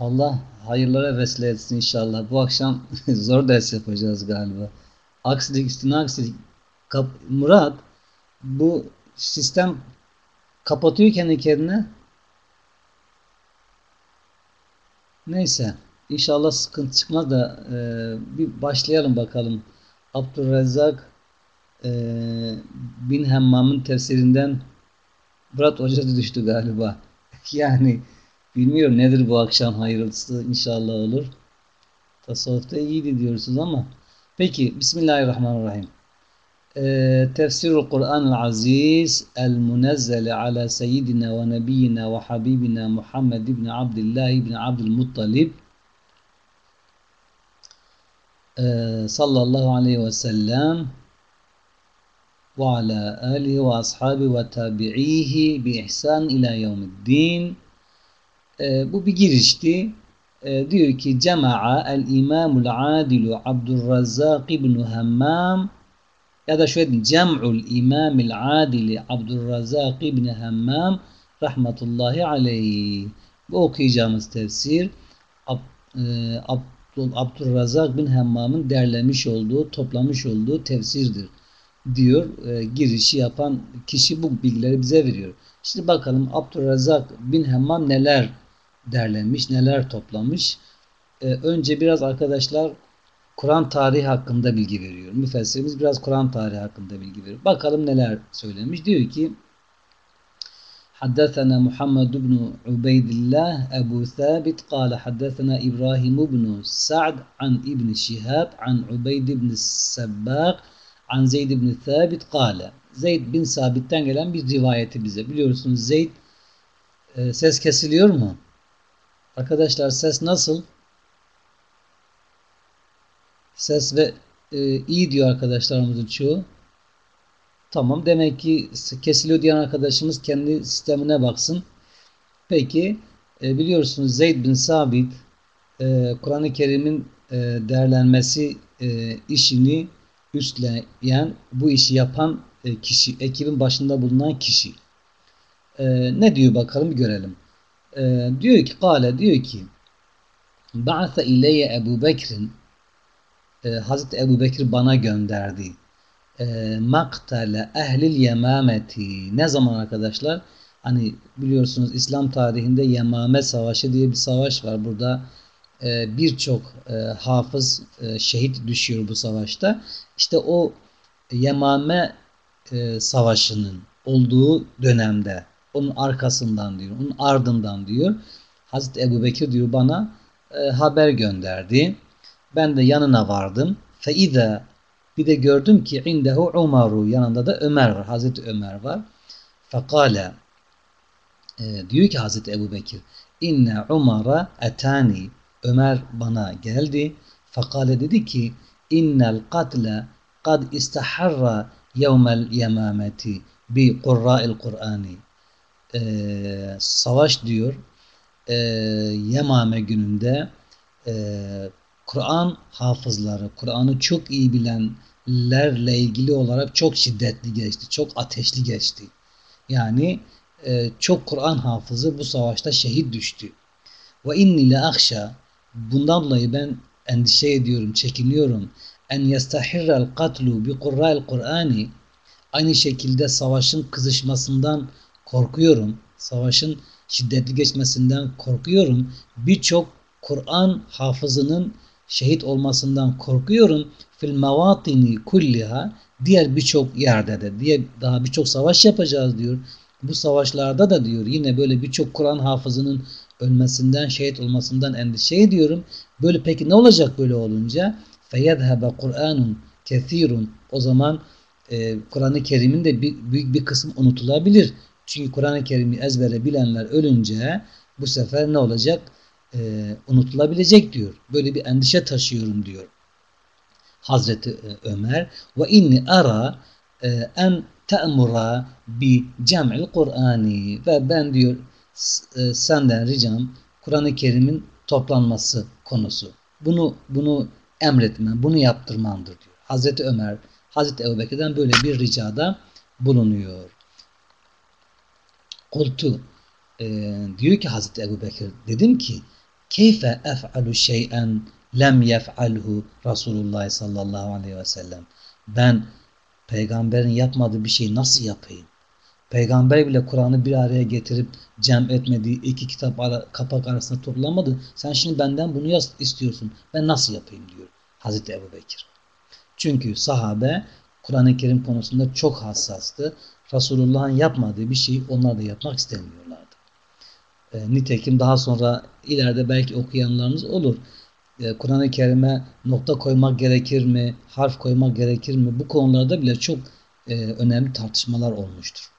Allah hayırlara vesile etsin inşallah. Bu akşam zor ders yapacağız galiba. Aksilik üstüne aksilik. Kap- Murat bu sistem kapatıyor kendi kendine. Neyse. İnşallah sıkıntı çıkmaz da e, bir başlayalım bakalım. Abdurrezzak e, bin Hemmam'ın tefsirinden Murat Hoca düştü galiba. Yani bilmiyorum nedir bu akşam hayırlısı inşallah olur. Tasavvufta iyiydi diyorsunuz ama. Peki Bismillahirrahmanirrahim. Ee, Tefsirul Kur'an-ı Aziz El-Munezzele ala Seyyidina ve Nebiyyina ve Habibina Muhammed ibn Abdullah ibn Abdülmuttalib ee, sallallahu aleyhi ve sellem ve ashabi ve tabi'ihi bi ihsan ila yevmiddin e, bu bir girişti. E, diyor ki Cema'a el imamul adilu Abdurrazzak ibn Hammam ya da şöyle diyeyim Cem'ul imamil adili Abdurrazzak ibn Hammam rahmetullahi aleyhi. Bu okuyacağımız tefsir Ab, e, bin Hammam'ın derlemiş olduğu, toplamış olduğu tefsirdir diyor. E, girişi yapan kişi bu bilgileri bize veriyor. Şimdi bakalım Abdurrazak bin Hammam neler derlenmiş, neler toplamış. Ee, önce biraz arkadaşlar Kur'an tarihi hakkında bilgi veriyor. Müfessirimiz biraz Kur'an tarihi hakkında bilgi veriyor. Bakalım neler söylemiş. Diyor ki حدثنا محمد بن عبيد الله أبو ثابت قال حدثنا إبراهيم بن سعد عن ابن شهاب عن عبيد بن السباق عن زيد بن ثابت قال Zeyd bin Sabit'ten gelen bir rivayeti bize. Biliyorsunuz Zeyd e, ses kesiliyor mu? Arkadaşlar ses nasıl? Ses ve e, iyi diyor arkadaşlarımızın çoğu. Tamam demek ki kesiliyor diyen arkadaşımız kendi sistemine baksın. Peki e, biliyorsunuz Zeyd bin Sabit e, Kur'an-ı Kerim'in e, değerlenmesi e, işini üstleyen, bu işi yapan e, kişi, ekibin başında bulunan kişi. E, ne diyor bakalım görelim. E, diyor ki kale diyor ki Ba'atha ileyye Ebu Bekir'in e, Hazreti Ebu Bekir bana gönderdi. E, maktale ehlil yemameti ne zaman arkadaşlar? Hani biliyorsunuz İslam tarihinde Yemame Savaşı diye bir savaş var. Burada e, birçok e, hafız e, şehit düşüyor bu savaşta. İşte o Yemame e, Savaşı'nın olduğu dönemde onun arkasından diyor, onun ardından diyor. Hazreti Ebu Bekir diyor bana e, haber gönderdi. Ben de yanına vardım. Feize bir de gördüm ki indehu Umaru yanında da Ömer var. Hazreti Ömer var. Fekale e, diyor ki Hazreti Ebu Bekir inne Umar'a etani Ömer bana geldi. Fekale dedi ki innel katle kad istaharra yevmel yemameti bi kurra'il Kur'ani e, savaş diyor e, Yemame gününde e, Kur'an hafızları, Kur'an'ı çok iyi bilenlerle ilgili olarak çok şiddetli geçti, çok ateşli geçti. Yani e, çok Kur'an hafızı bu savaşta şehit düştü. Ve inni le akşa bundan dolayı ben endişe ediyorum, çekiniyorum. En yestahirrel katlu bi kurra'il Kur'ani aynı şekilde savaşın kızışmasından korkuyorum. Savaşın şiddetli geçmesinden korkuyorum. Birçok Kur'an hafızının şehit olmasından korkuyorum. Fil mevatini kulliha diğer birçok yerde de diye daha birçok savaş yapacağız diyor. Bu savaşlarda da diyor yine böyle birçok Kur'an hafızının ölmesinden, şehit olmasından endişe ediyorum. Böyle peki ne olacak böyle olunca? Feyedhebe Kur'anun kethirun. O zaman e, Kur'an-ı Kerim'in de büyük bir kısım unutulabilir. Çünkü Kur'an-ı Kerim'i ezbere bilenler ölünce bu sefer ne olacak? Ee, unutulabilecek diyor. Böyle bir endişe taşıyorum diyor. Hazreti e, Ömer ve inni ara e, en te'mura bi cem'il Kur'ani ve ben diyor e, senden ricam Kur'an-ı Kerim'in toplanması konusu. Bunu bunu emretmen, bunu yaptırmandır diyor. Hazreti Ömer, Hazreti Ebubekir'den böyle bir ricada bulunuyor. Kultu e, diyor ki Hazreti Ebu Bekir dedim ki Keyfe ef'alu şey'en lem yef'alhu Resulullah sallallahu aleyhi ve sellem. Ben peygamberin yapmadığı bir şeyi nasıl yapayım? Peygamber bile Kur'an'ı bir araya getirip cem etmediği iki kitap ara, kapak arasında toplamadı. Sen şimdi benden bunu istiyorsun. Ben nasıl yapayım diyor Hazreti Ebu Bekir. Çünkü sahabe Kur'an-ı Kerim konusunda çok hassastı. Resulullah'ın yapmadığı bir şeyi onlar da yapmak istemiyorlardı. E, nitekim daha sonra ileride belki okuyanlarınız olur. E, Kur'an-ı Kerim'e nokta koymak gerekir mi? Harf koymak gerekir mi? Bu konularda bile çok e, önemli tartışmalar olmuştur.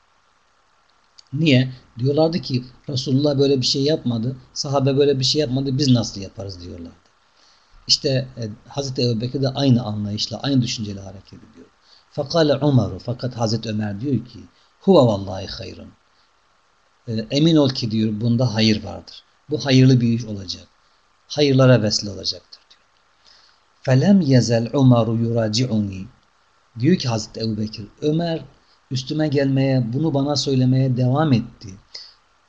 Niye? Diyorlardı ki Resulullah böyle bir şey yapmadı. Sahabe böyle bir şey yapmadı. Biz nasıl yaparız diyorlardı. İşte e, Hazreti Ebu Bekir de aynı anlayışla, aynı düşünceyle hareket ediyor. Fakale Umaru fakat Hazreti Ömer diyor ki huve vallahi hayrun. E, emin ol ki diyor bunda hayır vardır. Bu hayırlı bir iş olacak. Hayırlara vesile olacaktır diyor. Felem yezel Umaru yuraci'uni. Diyor ki Hazreti Ebu Bekir Ömer üstüme gelmeye, bunu bana söylemeye devam etti.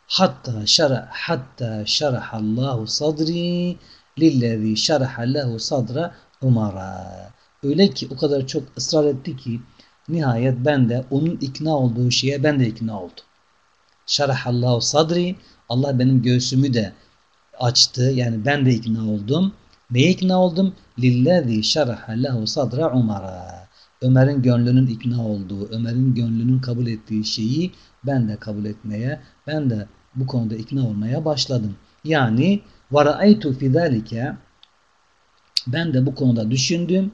Hatta şara hatta şarahallahu sadri lillezî şaraha lehu sadra Umar'a. Öyle ki o kadar çok ısrar etti ki nihayet ben de onun ikna olduğu şeye ben de ikna oldum. Şarahallahu sadri Allah benim göğsümü de açtı. Yani ben de ikna oldum. Neye ikna oldum? Lillezî şaraha lehu sadra Umar'a. Ömer'in gönlünün ikna olduğu, Ömer'in gönlünün kabul ettiği şeyi ben de kabul etmeye, ben de bu konuda ikna olmaya başladım. Yani وَرَأَيْتُ فِي ذَٰلِكَ Ben de bu konuda düşündüm.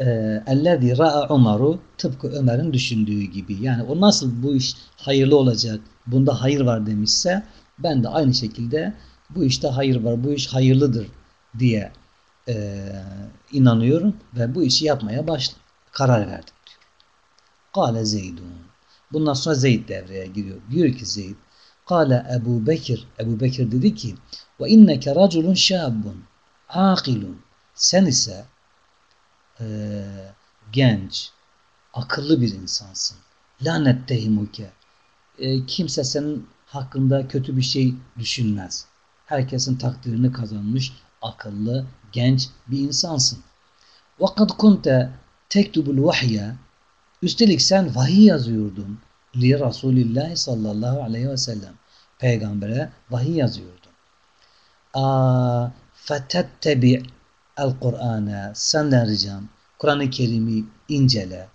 اَلَّذ۪ي رَأَ Umaru Tıpkı Ömer'in düşündüğü gibi. Yani o nasıl bu iş hayırlı olacak, bunda hayır var demişse ben de aynı şekilde bu işte hayır var, bu iş hayırlıdır diye e, inanıyorum ve bu işi yapmaya başladım karar verdim diyor. Kale Zeydun. Bundan sonra Zeyd devreye giriyor. Diyor ki Zeyd. Kale Ebu Bekir. Ebu Bekir dedi ki ve inneke raculun şabun akilun. Sen ise e, genç, akıllı bir insansın. Lanet tehimuke. E, kimse senin hakkında kötü bir şey düşünmez. Herkesin takdirini kazanmış, akıllı, genç bir insansın. وَقَدْ كُنْتَ tektubul vahye üstelik sen vahiy yazıyordun li Resulillah sallallahu aleyhi ve sellem peygambere vahiy yazıyordun. A fetettebi el Kur'an'a senden ricam Kur'an-ı Kerim'i incele.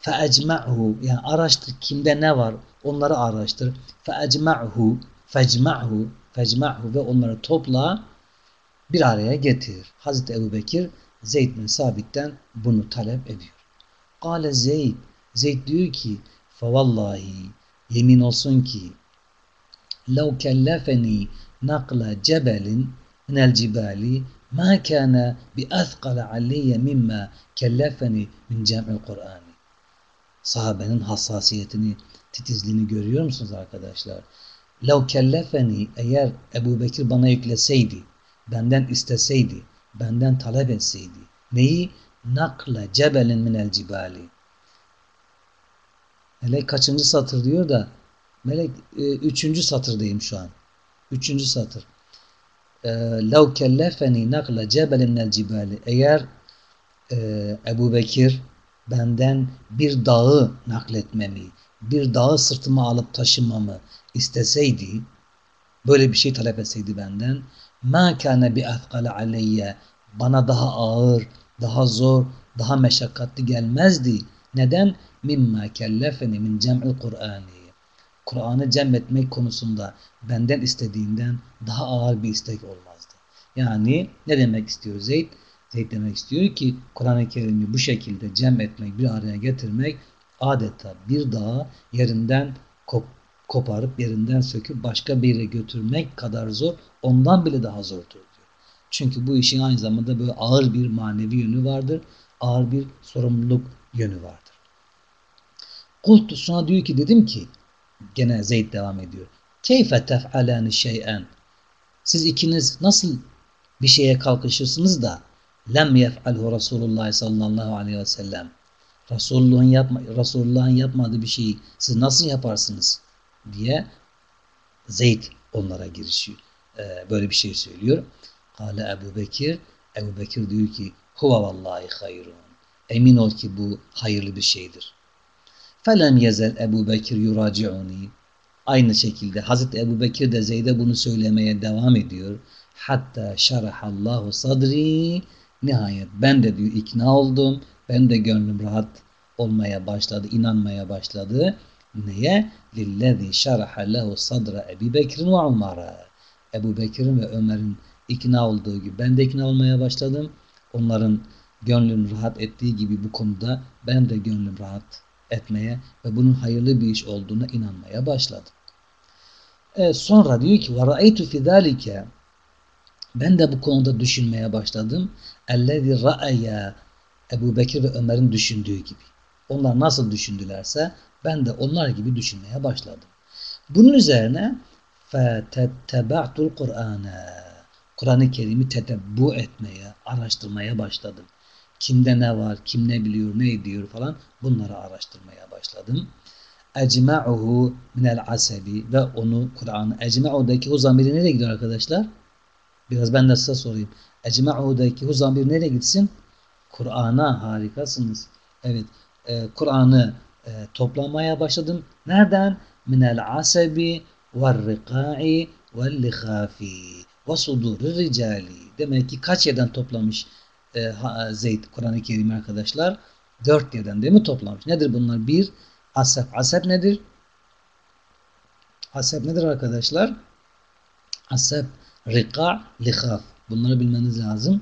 Feecma'hu yani araştır kimde ne var onları araştır. Feecma'hu fecma'hu fecma'hu ve onları topla bir araya getir. Hazreti Ebu Bekir Zeyd bin Sabit'ten bunu talep ediyor. Kale Zeyd. Zeyd diyor ki فَوَاللّٰهِ Yemin olsun ki لَوْ كَلَّفَنِي نَقْلَ جَبَلٍ مِنَ الْجِبَالِ مَا كَانَ بِأَثْقَلَ عَلَيَّ مِمَّا كَلَّفَنِي مِنْ جَمْعِ الْقُرْآنِ Sahabenin hassasiyetini, titizliğini görüyor musunuz arkadaşlar? لَوْ كَلَّفَنِي Eğer Ebu Bekir bana yükleseydi, benden isteseydi, benden talep etseydi. Neyi? Nakle cebelin minel cibali. Melek kaçıncı satır diyor da Melek e, üçüncü satırdayım şu an. Üçüncü satır. Lev kellefeni nakle cebelin minel cibali. Eğer e, Ebu Bekir benden bir dağı nakletmemi, bir dağı sırtıma alıp taşımamı isteseydi, böyle bir şey talep etseydi benden, kana bi afqala aleyye bana daha ağır, daha zor, daha meşakkatli gelmezdi. Neden? Mimma kellefeni min cem'il Kur'ani. Kur'an'ı cem etmek konusunda benden istediğinden daha ağır bir istek olmazdı. Yani ne demek istiyor Zeyd? Zeyd demek istiyor ki Kur'an-ı Kerim'i bu şekilde cem etmek, bir araya getirmek adeta bir dağı yerinden kop koparıp yerinden söküp başka bir yere götürmek kadar zor, ondan bile daha zordur diyor. Çünkü bu işin aynı zamanda böyle ağır bir manevi yönü vardır. Ağır bir sorumluluk yönü vardır. Kultu diyor ki dedim ki gene Zeyd devam ediyor. Keyfe tef'alani şey'en Siz ikiniz nasıl bir şeye kalkışırsınız da lem yef'alhu Resulullah sallallahu aleyhi ve sellem Resulullah'ın yapma, Resulullah'ın yapmadığı bir şeyi siz nasıl yaparsınız? diye Zeyd onlara girişiyor. e, böyle bir şey söylüyor. Kale Ebu Bekir. Ebu Bekir diyor ki huve vallahi hayrun. Emin ol ki bu hayırlı bir şeydir. Felem yezel Ebu Bekir yuraciuni. Aynı şekilde Hazreti Ebu Bekir de Zeyd'e bunu söylemeye devam ediyor. Hatta şarahallahu sadri. Nihayet ben de diyor ikna oldum. Ben de gönlüm rahat olmaya başladı, inanmaya başladı. Neye? Lillezî şaraha lehu sadra Ebu Bekir'in ve Umar'a. Ebu Bekir'in ve Ömer'in ikna olduğu gibi ben de ikna olmaya başladım. Onların gönlüm rahat ettiği gibi bu konuda ben de gönlüm rahat etmeye ve bunun hayırlı bir iş olduğuna inanmaya başladım. E, sonra diyor ki وَرَأَيْتُ فِي ذَٰلِكَ Ben de bu konuda düşünmeye başladım. اَلَّذِي رَأَيَا Ebu Bekir ve Ömer'in düşündüğü gibi. Onlar nasıl düşündülerse ben de onlar gibi düşünmeye başladım. Bunun üzerine فَتَتَّبَعْتُ الْقُرْآنَ Kur'an-ı Kerim'i tetebbu etmeye, araştırmaya başladım. Kimde ne var, kim ne biliyor, ne ediyor falan bunları araştırmaya başladım. Ecma'uhu minel asebi ve onu Kur'an'ı ecma'udaki hu zamiri nereye gidiyor arkadaşlar? Biraz ben de size sorayım. Ecma'udaki hu zamiri nereye gitsin? Kur'an'a harikasınız. Evet. E, Kur'an'ı e, toplamaya başladım. Nereden? Minel asebi ve rika'i ve lihafi ve suduri ricali. Demek ki kaç yerden toplamış e, Zeyd Kur'an-ı Kerim arkadaşlar? Dört yerden değil mi toplamış? Nedir bunlar? Bir, asep. Asep nedir? Asep nedir arkadaşlar? Asep, rika, lihaf. Bunları bilmeniz lazım.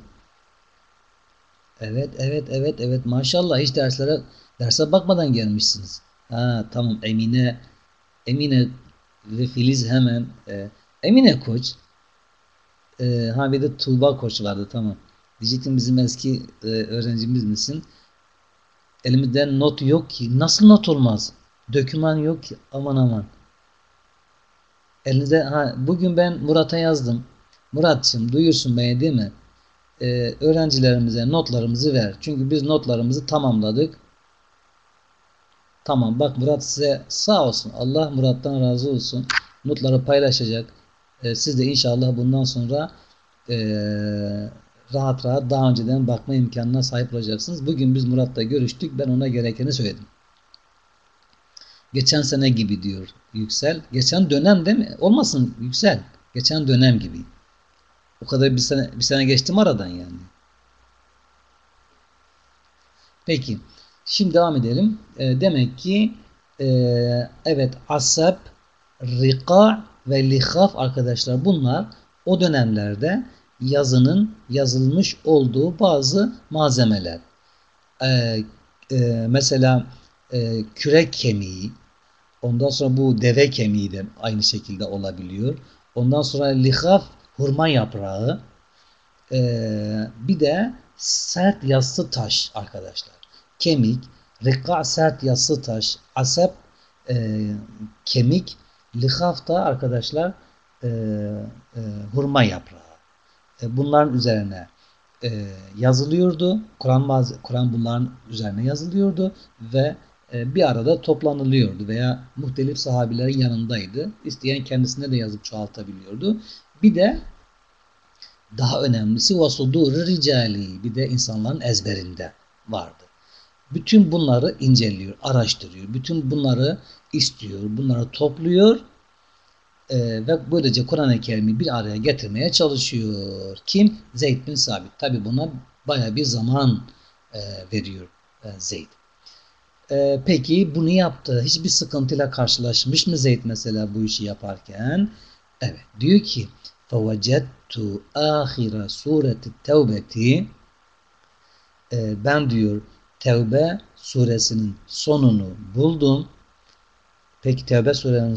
Evet, evet, evet, evet. Maşallah hiç derslere derse bakmadan gelmişsiniz. Ha tamam Emine Emine ve Filiz hemen e, Emine Koç e, ha bir de Tuğba Koç vardı tamam. Diyecektim bizim eski e, öğrencimiz misin? Elimizde not yok ki. Nasıl not olmaz? Döküman yok ki. Aman aman. Elinizde ha bugün ben Murat'a yazdım. Murat'cığım duyursun beni değil mi? Ee, öğrencilerimize notlarımızı ver. Çünkü biz notlarımızı tamamladık. Tamam bak Murat size sağ olsun. Allah Murat'tan razı olsun. Notları paylaşacak. Ee, siz de inşallah bundan sonra ee, rahat rahat daha önceden bakma imkanına sahip olacaksınız. Bugün biz Murat'la görüştük. Ben ona gerekeni söyledim. Geçen sene gibi diyor Yüksel. Geçen dönem değil mi? Olmasın Yüksel. Geçen dönem gibi. O kadar bir sene, bir sene geçti mi aradan yani? Peki. Şimdi devam edelim. E, demek ki e, evet asap, rika ve lihaf arkadaşlar bunlar o dönemlerde yazının yazılmış olduğu bazı malzemeler. Ee, e, mesela e, kürek kemiği, ondan sonra bu deve kemiği de aynı şekilde olabiliyor. Ondan sonra lihaf, hurma yaprağı, ee, bir de sert yassı taş arkadaşlar. Kemik, rika sert yassı taş, asep e, kemik, lihaf da arkadaşlar e, e, hurma yaprağı. E, bunların üzerine e, yazılıyordu. Kur'an Kur'an bunların üzerine yazılıyordu ve e, bir arada toplanılıyordu veya muhtelif sahabilerin yanındaydı. İsteyen kendisine de yazıp çoğaltabiliyordu. Bir de daha önemlisi vasudur ricali bir de insanların ezberinde vardı. Bütün bunları inceliyor, araştırıyor. Bütün bunları istiyor, bunları topluyor e, ve böylece Kur'an-ı Kerim'i bir araya getirmeye çalışıyor. Kim? Zeyd bin Sabit. Tabi buna baya bir zaman e, veriyor e, Zeyd. E, peki bunu yaptı. Hiçbir sıkıntıyla karşılaşmış mı Zeyd mesela bu işi yaparken? Evet. Diyor ki فَوَجَدْتُ آخِرَ سُورَةِ التَّوْبَةِ Ben diyor Tevbe suresinin sonunu buldum. Peki Tevbe suresinin,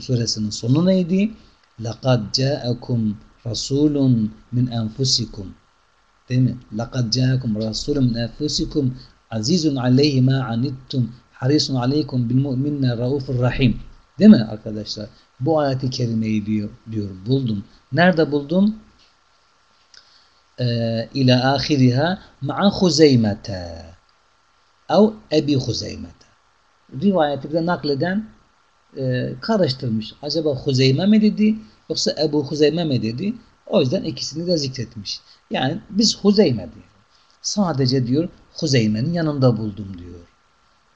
suresinin sonu neydi? لَقَدْ جَاءَكُمْ رَسُولٌ مِنْ أَنْفُسِكُمْ Değil mi? لَقَدْ جَاءَكُمْ رَسُولٌ مِنْ أَنْفُسِكُمْ عَزِيزٌ عَلَيْهِ مَا عَنِتُّمْ حَرِيصٌ عَلَيْكُمْ بِالْمُؤْمِنَّ رَؤُوفٌ rahim. Değil mi arkadaşlar? Bu ayeti kerimeyi diyor, diyor buldum. Nerede buldum? Ee, ila ahiriha ma'a Huzeymete ev Ebi Huzeymet. Rivayeti de nakleden e, karıştırmış. Acaba Huzeyme mi dedi yoksa Ebu Huzeyme mi dedi? O yüzden ikisini de zikretmiş. Yani biz Huzeyme diyor. Sadece diyor Huzeyme'nin yanında buldum diyor.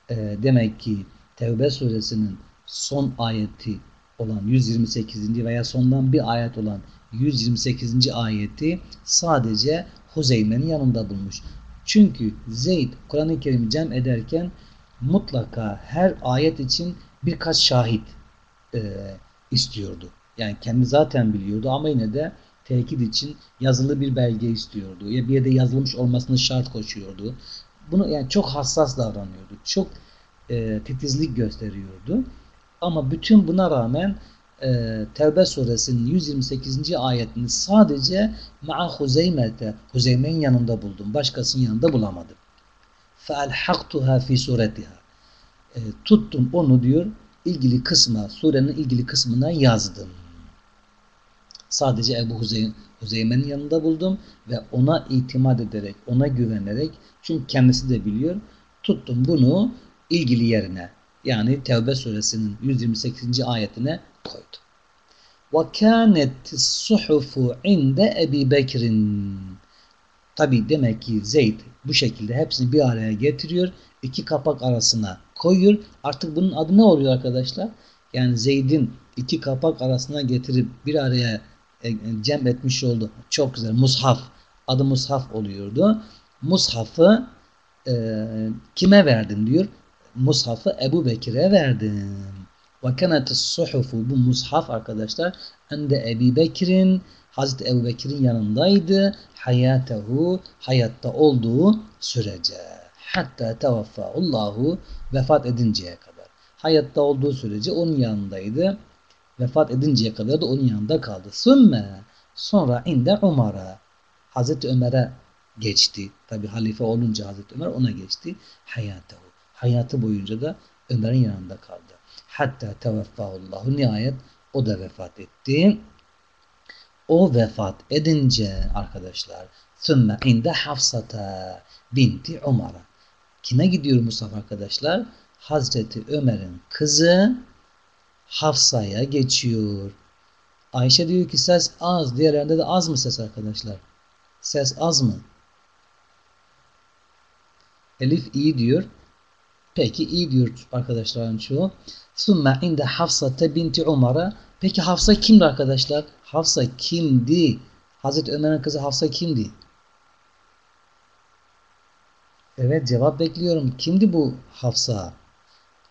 E, demek ki Tevbe suresinin son ayeti olan 128. veya sondan bir ayet olan 128. ayeti sadece Huzeyme'nin yanında bulmuş. Çünkü Zeyd Kur'an-ı Kerim cem ederken mutlaka her ayet için birkaç şahit e, istiyordu. Yani kendi zaten biliyordu ama yine de tekit için yazılı bir belge istiyordu. Ya bir yerde yazılmış olmasını şart koşuyordu. Bunu yani çok hassas davranıyordu. Çok e, titizlik gösteriyordu. Ama bütün buna rağmen e, Tevbe suresinin 128. ayetini sadece ma'a Huzeyme'te Huzeyme'nin yanında buldum. Başkasının yanında bulamadım. فَاَلْحَقْتُهَا fi suretiha. E, tuttum onu diyor ilgili kısma, surenin ilgili kısmına yazdım. Sadece Ebu Huzey, Huzeyme'nin yanında buldum ve ona itimat ederek, ona güvenerek çünkü kendisi de biliyor. Tuttum bunu ilgili yerine yani Tevbe suresinin 128. ayetine koydu. وَكَانَتِ الصُّحُفُ عِنْدَ Ebi Bekir'in Tabi demek ki Zeyd bu şekilde hepsini bir araya getiriyor. iki kapak arasına koyuyor. Artık bunun adı ne oluyor arkadaşlar? Yani Zeyd'in iki kapak arasına getirip bir araya e, cem etmiş oldu. Çok güzel. Mushaf. Adı Mushaf oluyordu. Mushaf'ı e, kime verdin diyor. Mushaf'ı Ebu Bekir'e verdim. Ve kenetis suhufu bu mushaf arkadaşlar ende Ebi Bekir'in Hazreti Ebu Bekir'in yanındaydı. Hayatehu hayatta olduğu sürece. Hatta tevaffahullahu vefat edinceye kadar. Hayatta olduğu sürece onun yanındaydı. Vefat edinceye kadar da onun yanında kaldı. Sümme sonra inde Umar'a Hazreti Ömer'e geçti. Tabi halife olunca Hazreti Ömer ona geçti. Hayatehu. Hayatı boyunca da Ömer'in yanında kaldı. Hatta tevaffahullahu nihayet o da vefat etti. O vefat edince arkadaşlar sümme inde Hafsata binti Umar'a. Kime gidiyor Mustafa arkadaşlar? Hazreti Ömer'in kızı Hafsa'ya geçiyor. Ayşe diyor ki ses az. Diğerlerinde de az mı ses arkadaşlar? Ses az mı? Elif iyi diyor. Peki iyi diyor arkadaşların çoğu. Sümme inde Hafsa'te binti Umar'a. Peki Hafsa kimdi arkadaşlar? Hafsa kimdi? Hazreti Ömer'in kızı Hafsa kimdi? Evet cevap bekliyorum. Kimdi bu Hafsa?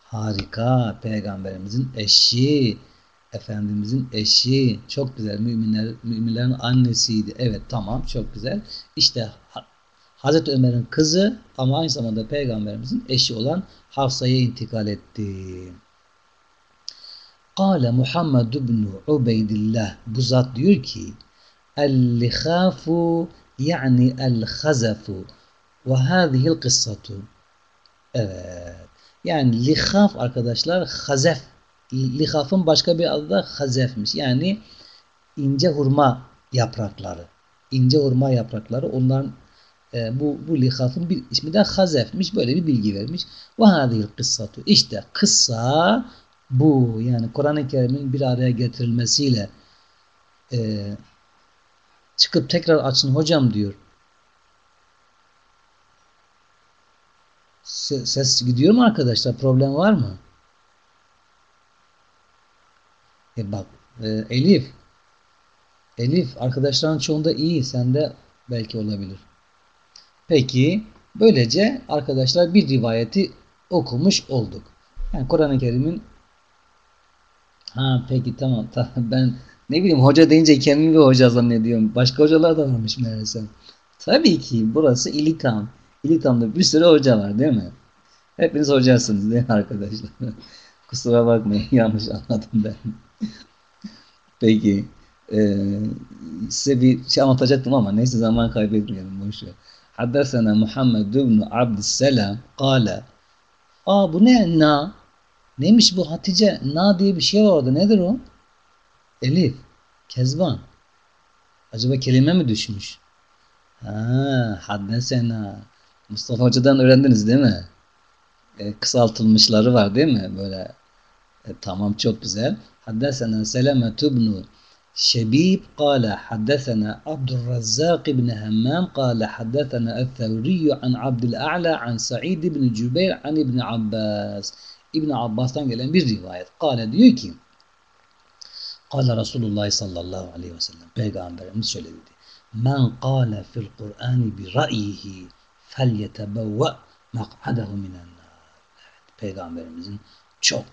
Harika. Peygamberimizin eşi. Efendimizin eşi. Çok güzel. Müminler, müminlerin annesiydi. Evet tamam çok güzel. İşte Hazreti Ömer'in kızı ama aynı zamanda peygamberimizin eşi olan Hafsa'ya intikal etti. Kale Muhammed ibn Ubeydillah bu zat diyor ki El-lihafu yani el-hazafu ve hâzihil kıssatu Evet. Yani lihaf arkadaşlar hazef. Lihafın başka bir adı da hazefmiş. Yani ince hurma yaprakları. İnce hurma yaprakları onların e, bu, bu lihafın bir ismi de hazefmiş. Böyle bir bilgi vermiş. Ve hadihil kıssatu. İşte kıssa bu. Yani Kur'an-ı Kerim'in bir araya getirilmesiyle e, çıkıp tekrar açın hocam diyor. Ses gidiyor mu arkadaşlar? Problem var mı? E bak e, Elif Elif arkadaşların çoğunda iyi. Sende belki olabilir. Peki böylece arkadaşlar bir rivayeti okumuş olduk. Yani Kur'an-ı Kerim'in ha peki tamam, ben ne bileyim hoca deyince kendimi bir hoca zannediyorum. Başka hocalar da varmış meğerse. Tabii ki burası İlikam. İlikam'da bir sürü hoca var değil mi? Hepiniz hocasınız değil mi arkadaşlar? Kusura bakmayın yanlış anladım ben. Peki. Ee, size bir şey anlatacaktım ama neyse zaman kaybetmeyelim. Boşver. Haddesena Muhammed ibn Abdüsselam kale Aa bu ne? Na. Neymiş bu Hatice? Na diye bir şey var orada. Nedir o? Elif. Kezban. Acaba kelime mi düşmüş? Ha, haddesena. Mustafa Hoca'dan öğrendiniz değil mi? E, kısaltılmışları var değil mi? Böyle e, tamam çok güzel. Haddesena Seleme tübnu Şebib kâle haddesena Abdurrazzak ibn Hemmam kâle haddesena El-Thevriyyü an Abdül-A'la an Sa'id ibn Cübeyr an ibn Abbas. ibn Abbas'tan gelen bir rivayet. Kâle diyor ki Kâle Resulullah sallallahu aleyhi ve sellem Peygamberimiz şöyle dedi. Men kâle fil Kur'ani bi ra'yihi yetebevve mak'adahu minen Evet, Peygamberimizin çok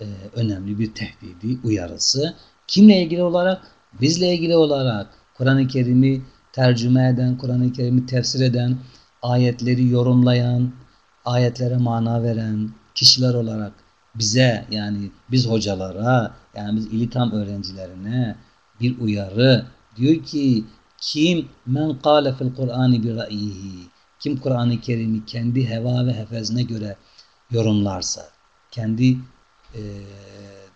e, önemli bir tehdidi, uyarısı. Kimle ilgili olarak? Bizle ilgili olarak. Kur'an-ı Kerim'i tercüme eden, Kur'an-ı Kerim'i tefsir eden, ayetleri yorumlayan, ayetlere mana veren kişiler olarak bize yani biz hocalara yani biz ilitam öğrencilerine bir uyarı. Diyor ki kim? Men kâle fil Kur'ani bir ra'yihi kim Kur'an-ı Kerim'i kendi heva ve hefezine göre yorumlarsa kendi e,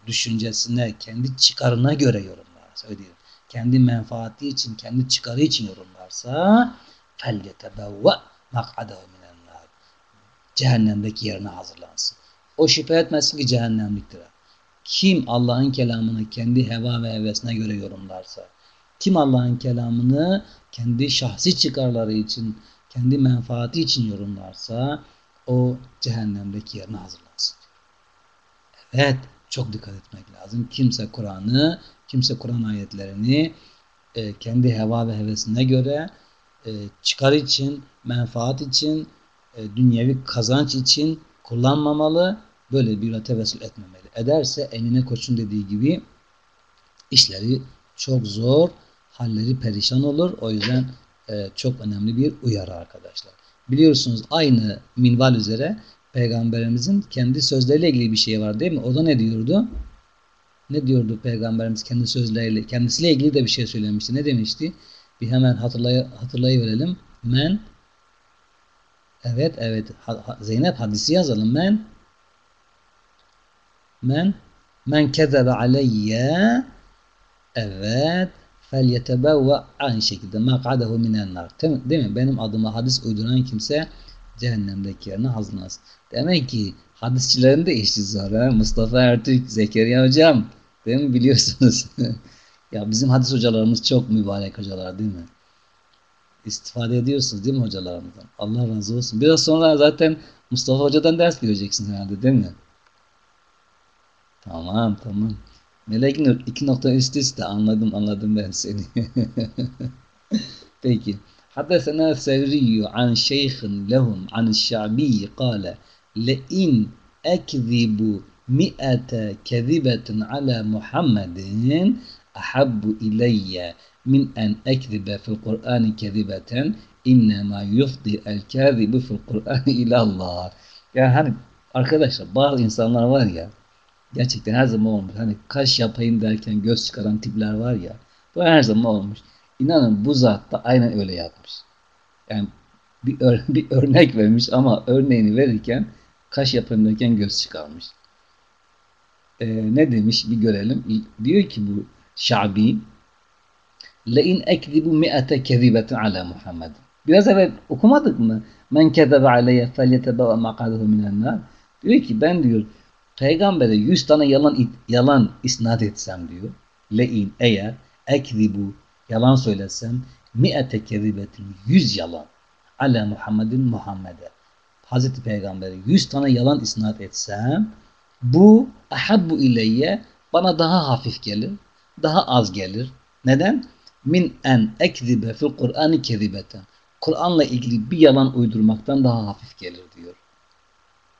düşüncesine kendi çıkarına göre yorumlarsa öyle diyelim. Kendi menfaati için kendi çıkarı için yorumlarsa mak'adahu minen nar cehennemdeki yerine hazırlansın. O şüphe etmesin ki cehennemliktir. Kim Allah'ın kelamını kendi heva ve hevesine göre yorumlarsa, kim Allah'ın kelamını kendi şahsi çıkarları için, kendi menfaati için yorumlarsa o cehennemdeki yerine hazırlansın. Evet, çok dikkat etmek lazım. Kimse Kur'an'ı, kimse Kur'an ayetlerini e, kendi heva ve hevesine göre e, çıkar için, menfaat için, e, dünyevi kazanç için kullanmamalı, böyle bir tevessül etmemeli. Ederse enine koçun dediği gibi işleri çok zor, halleri perişan olur. O yüzden e, çok önemli bir uyarı arkadaşlar. Biliyorsunuz aynı minval üzere Peygamberimizin kendi sözleriyle ilgili bir şey var değil mi? O da ne diyordu? Ne diyordu Peygamberimiz kendi sözleriyle, kendisiyle ilgili de bir şey söylemişti. Ne demişti? Bir hemen hatırlay hatırlayıverelim. Men Evet evet Zeynep hadisi yazalım. Men men men kezebe aleyye evet fel yetebevve aynı şekilde mak'adehu minen nar. Değil mi? Benim adıma hadis uyduran kimse cehennemdeki yerine hazırlansın. Demek ki hadisçilerin de işi zor. Ha? Mustafa Ertürk, Zekeriya Hocam. Değil mi? Biliyorsunuz. ya bizim hadis hocalarımız çok mübarek hocalar değil mi? istifade ediyorsunuz değil mi hocalarımızdan? Allah razı olsun. Biraz sonra zaten Mustafa Hoca'dan ders göreceksin herhalde değil mi? Tamam tamam. Melek Nur iki nokta üst üste anladım anladım ben seni. Peki. حدثنا الثوري عن شيخ لهم عن الشعبي قال لئن أكذب مئة كذبة على محمد أحب إلي min en ekzibe fil Kur'ani kezibeten innema yufdi el kazibu fil Kur'ani ilallah. Yani hani arkadaşlar bazı insanlar var ya gerçekten her zaman olmuş. Hani kaş yapayım derken göz çıkaran tipler var ya bu her zaman olmuş. İnanın bu zat da aynen öyle yapmış. Yani bir, ör bir örnek vermiş ama örneğini verirken kaş yapayım derken göz çıkarmış. Ee, ne demiş bir görelim. Diyor ki bu Şabi le'in ekzibu mi'ate kezibetin ala Muhammed. Biraz evvel okumadık mı? Men kezebe aleyye felyetebe makadehu minennar. Diyor ki ben diyor peygambere yüz tane yalan yalan isnat etsem diyor. Le'in eğer ekzibu yalan söylesem mi'ete kezibetin yüz yalan ala Muhammedin Muhammed'e. Hazreti Peygamber'e yüz tane yalan isnat etsem bu ahabbu ileyye bana daha hafif gelir, daha az gelir. Neden? min en ekzibe fil Kur'an'ı kezibeten. Kur'an'la ilgili bir yalan uydurmaktan daha hafif gelir diyor.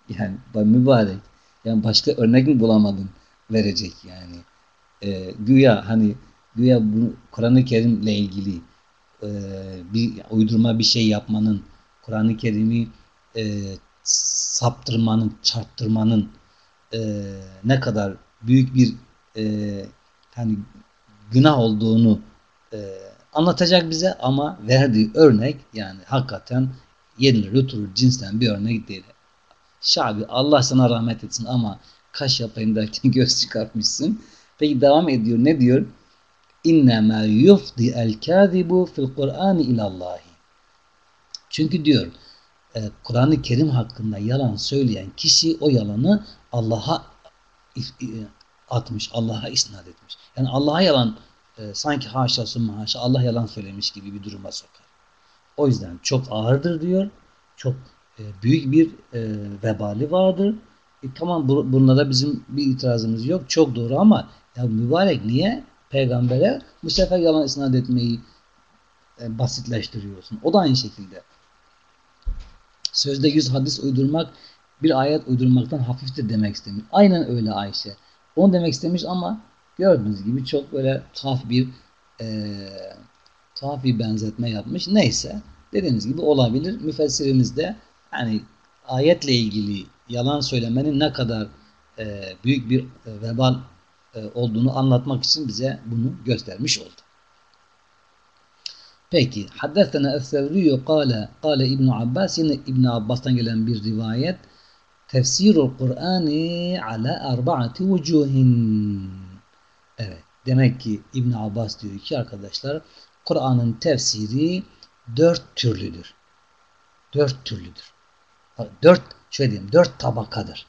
Yani mübarek. Yani başka örnek mi bulamadın verecek yani. E, güya hani güya bu Kur'an-ı Kerim'le ilgili e, bir uydurma bir şey yapmanın Kur'an-ı Kerim'i e, saptırmanın, çarptırmanın e, ne kadar büyük bir e, hani günah olduğunu e, anlatacak bize ama verdiği örnek yani hakikaten yenilir oturur cinsten bir örnek değil. Şabi Allah sana rahmet etsin ama kaş yapayım derken göz çıkartmışsın. Peki devam ediyor ne diyor? İnnemâ yufdi el kâzibu fil Kur'an ilallahi. Çünkü diyor e, Kur'an-ı Kerim hakkında yalan söyleyen kişi o yalanı Allah'a atmış. Allah'a isnat etmiş. Yani Allah'a yalan e, sanki haşa summa haşa Allah yalan söylemiş gibi bir duruma sokar. O yüzden çok ağırdır diyor. Çok e, büyük bir e, vebali vardır. E, tamam bu, bunlara bizim bir itirazımız yok. Çok doğru ama ya mübarek niye peygambere bu sefer yalan isnat etmeyi e, basitleştiriyorsun? O da aynı şekilde. Sözde yüz hadis uydurmak bir ayet uydurmaktan hafiftir demek istemiş. Aynen öyle Ayşe. Onu demek istemiş ama gördüğünüz gibi çok böyle tuhaf bir e, tuhaf bir benzetme yapmış. Neyse dediğimiz gibi olabilir. Müfessirimiz de yani ayetle ilgili yalan söylemenin ne kadar e, büyük bir e, vebal e, olduğunu anlatmak için bize bunu göstermiş oldu. Peki haddesena es-Sevri kâle kâle İbn Abbas yine İbn Abbas'tan gelen bir rivayet tefsirul Kur'ani ala arba'ati vucuhin. Evet. Demek ki İbn Abbas diyor ki arkadaşlar Kur'an'ın tefsiri dört türlüdür. Dört türlüdür. Dört, şöyle diyeyim, dört tabakadır.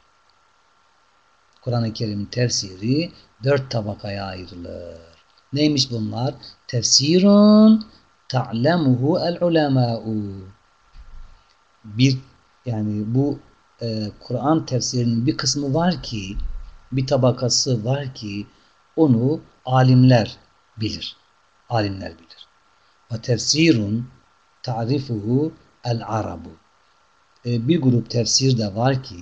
Kur'an-ı Kerim'in tefsiri dört tabakaya ayrılır. Neymiş bunlar? Tefsirun ta'lemuhu el-ulemâ'u. Bir, yani bu e, Kur'an tefsirinin bir kısmı var ki, bir tabakası var ki, onu alimler bilir. Alimler bilir. Ve tefsirun ta'rifuhu el-arabu. E, bir grup tefsir de var ki,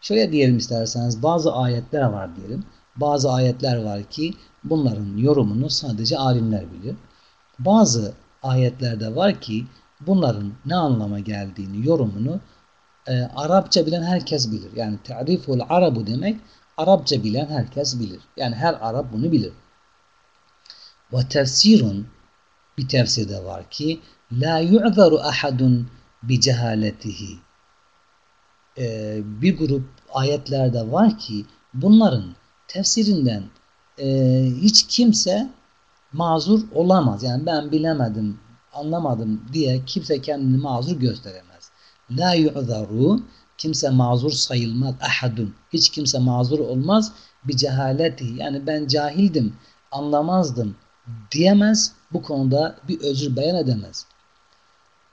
şöyle diyelim isterseniz bazı ayetler var diyelim. Bazı ayetler var ki bunların yorumunu sadece alimler bilir. Bazı ayetlerde var ki bunların ne anlama geldiğini, yorumunu e, Arapça bilen herkes bilir. Yani ta'riful arabu demek Arapça bilen herkes bilir. Yani her Arap bunu bilir. Ve tefsirun bir tefsirde var ki la yu'zaru ahadun bi cehaletihi. Ee, bir grup ayetlerde var ki bunların tefsirinden e, hiç kimse mazur olamaz. Yani ben bilemedim, anlamadım diye kimse kendini mazur gösteremez. La yu'zaru kimse mazur sayılmaz. Ahadun. Hiç kimse mazur olmaz. Bir cehaleti. Yani ben cahildim, anlamazdım diyemez. Bu konuda bir özür beyan edemez.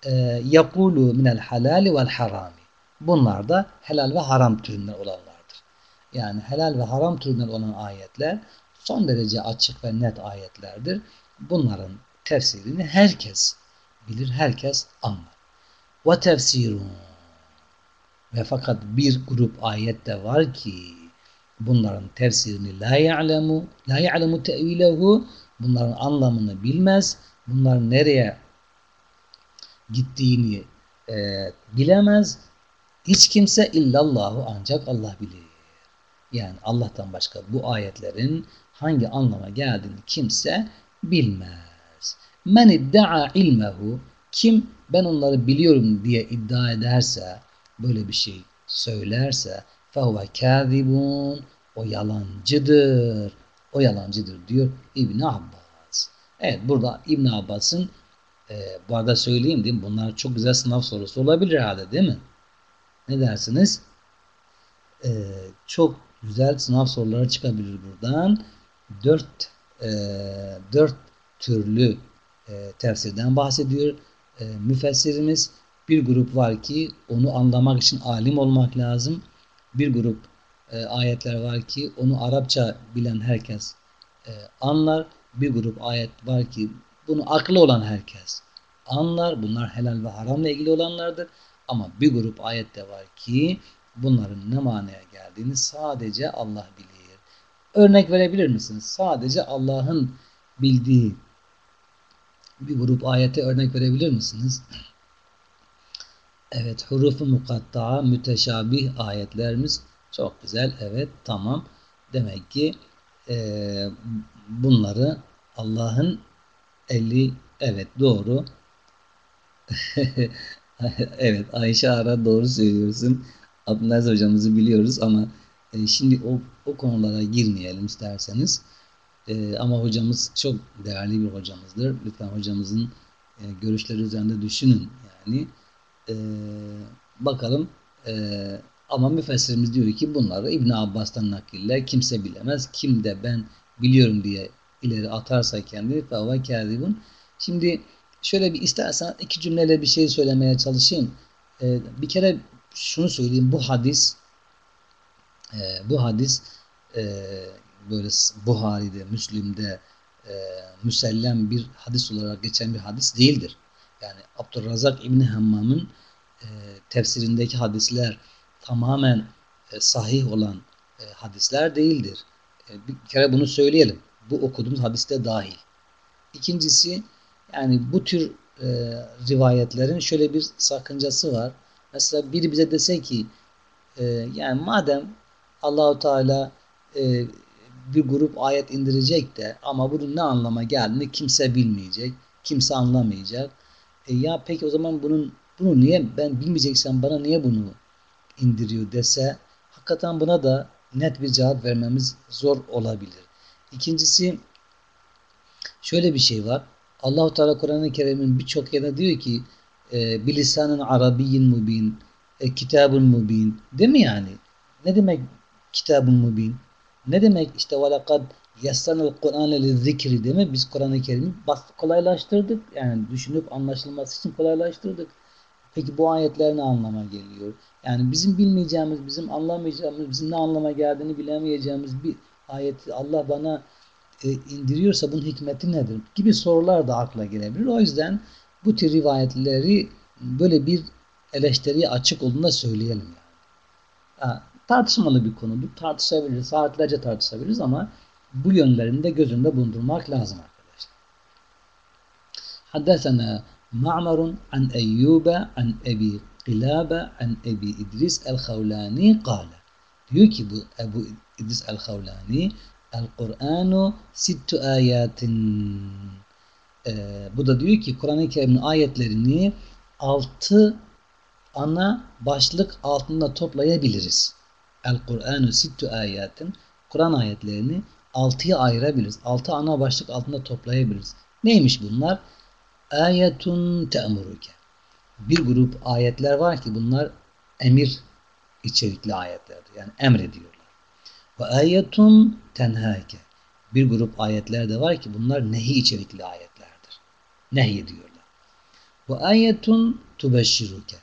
Ee, yakulu minel halali vel harami. Bunlar da helal ve haram türünden olanlardır. Yani helal ve haram türünden olan ayetler son derece açık ve net ayetlerdir. Bunların tefsirini herkes bilir, herkes anlar. Ve tefsirun ve fakat bir grup ayette var ki bunların tefsirini la ya'lemu la ya'lemu tevilehu bunların anlamını bilmez. Bunlar nereye gittiğini e, bilemez. Hiç kimse illallahu ancak Allah bilir. Yani Allah'tan başka bu ayetlerin hangi anlama geldiğini kimse bilmez. Men iddia ilmehu kim ben onları biliyorum diye iddia ederse böyle bir şey söylerse fehuve kâzibun o yalancıdır. O yalancıdır diyor İbn Abbas. Evet burada İbn Abbas'ın e, bu arada söyleyeyim değil mi? Bunlar çok güzel sınav sorusu olabilir herhalde değil mi? Ne dersiniz? E, çok güzel sınav soruları çıkabilir buradan. Dört e, dört türlü e, tefsirden bahsediyor e, müfessirimiz. Bir grup var ki onu anlamak için alim olmak lazım. Bir grup e, ayetler var ki onu Arapça bilen herkes e, anlar. Bir grup ayet var ki bunu aklı olan herkes anlar. Bunlar helal ve haramla ilgili olanlardır. Ama bir grup ayet de var ki bunların ne manaya geldiğini sadece Allah bilir. Örnek verebilir misiniz? Sadece Allah'ın bildiği bir grup ayete örnek verebilir misiniz? Evet, hurufu mukatta'a, müteşabih ayetlerimiz çok güzel. Evet, tamam. Demek ki e, bunları Allah'ın eli, evet doğru. evet, Ayşe Ara doğru söylüyorsun. Abdülaziz hocamızı biliyoruz ama e, şimdi o, o konulara girmeyelim isterseniz. E, ama hocamız çok değerli bir hocamızdır. Lütfen hocamızın e, görüşleri üzerinde düşünün. Yani e, bakalım e, Ama müfessirimiz diyor ki bunları İbn Abbas'tan nakiller kimse bilemez. Kim de ben biliyorum diye ileri atarsa kendini fevve kâzibun. Şimdi şöyle bir istersen iki cümleyle bir şey söylemeye çalışayım. Ee, bir kere şunu söyleyeyim. Bu hadis e, bu hadis e, böyle Buhari'de, Müslim'de e, müsellem bir hadis olarak geçen bir hadis değildir. Yani Abdurrazak İbni Hammam'ın e, tefsirindeki hadisler tamamen sahih olan hadisler değildir. Bir kere bunu söyleyelim. Bu okuduğumuz hadiste dahil. İkincisi yani bu tür e, rivayetlerin şöyle bir sakıncası var. Mesela biri bize dese ki e, yani madem Allahu Teala e, bir grup ayet indirecek de ama bunun ne anlama geldiğini kimse bilmeyecek, kimse anlamayacak. E ya peki o zaman bunun bunu niye ben bilmeyeceksem bana niye bunu indiriyor dese hakikaten buna da net bir cevap vermemiz zor olabilir. İkincisi şöyle bir şey var. Allahu Teala Kur'an-ı Kerim'in birçok yerinde diyor ki e, bilisanın arabiyyin mubin, e, kitabun mubin. Değil mi yani? Ne demek kitabun mubin? Ne demek işte velakad yassanel Kur'an'e zikri değil mi? Biz Kur'an-ı Kerim'i kolaylaştırdık. Yani düşünüp anlaşılması için kolaylaştırdık. Peki bu ayetler ne anlama geliyor? Yani bizim bilmeyeceğimiz, bizim anlamayacağımız, bizim ne anlama geldiğini bilemeyeceğimiz bir ayet Allah bana e, indiriyorsa bunun hikmeti nedir? Gibi sorular da akla gelebilir. O yüzden bu tür rivayetleri böyle bir eleştiriye açık olduğunu söyleyelim. Yani. Tartışmalı bir konudur. Tartışabiliriz, saatlerce tartışabiliriz ama bu yönlerini de göz önünde bulundurmak lazım arkadaşlar. Haddesena Ma'marun an Eyyube an Ebi Kilabe an Ebi İdris el-Havlani kâle. Diyor ki bu Ebu İdris el-Havlani El-Kur'anu sittu ayatin. Ee, bu da diyor ki Kur'an-ı Kerim'in ayetlerini altı ana başlık altında toplayabiliriz. El-Kur'anu sittu ayatin. Kur'an ayetlerini altıya ayırabiliriz. Altı ana başlık altında toplayabiliriz. Neymiş bunlar? Ayetun te'muruke. Bir grup ayetler var ki bunlar emir içerikli ayetlerdir. Yani emrediyorlar. Ve ayetun tenhake. Bir grup ayetler de var ki bunlar nehi içerikli ayetlerdir. Nehy ediyorlar. Ve ayetun tubeşşiruke.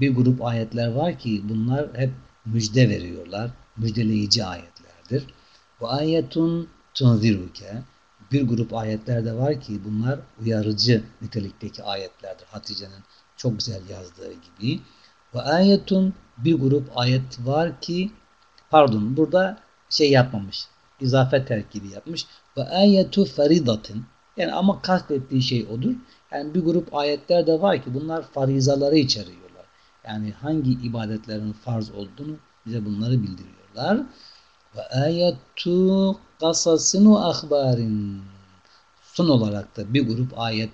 Bir grup ayetler var ki bunlar hep müjde veriyorlar. Müjdeleyici ayetlerdir. Ve ayetun tunziruke. Bir grup ayetler de var ki bunlar uyarıcı nitelikteki ayetlerdir. Hatice'nin çok güzel yazdığı gibi. Ve ayetun bir grup ayet var ki pardon burada şey yapmamış. İzafe terkibi yapmış. Ve ayetu feridatin yani ama kastettiği şey odur. Yani bir grup ayetler de var ki bunlar farizaları içeriyorlar. Yani hangi ibadetlerin farz olduğunu bize bunları bildiriyorlar. Ve ayetu kasasinu ahbarin son olarak da bir grup ayet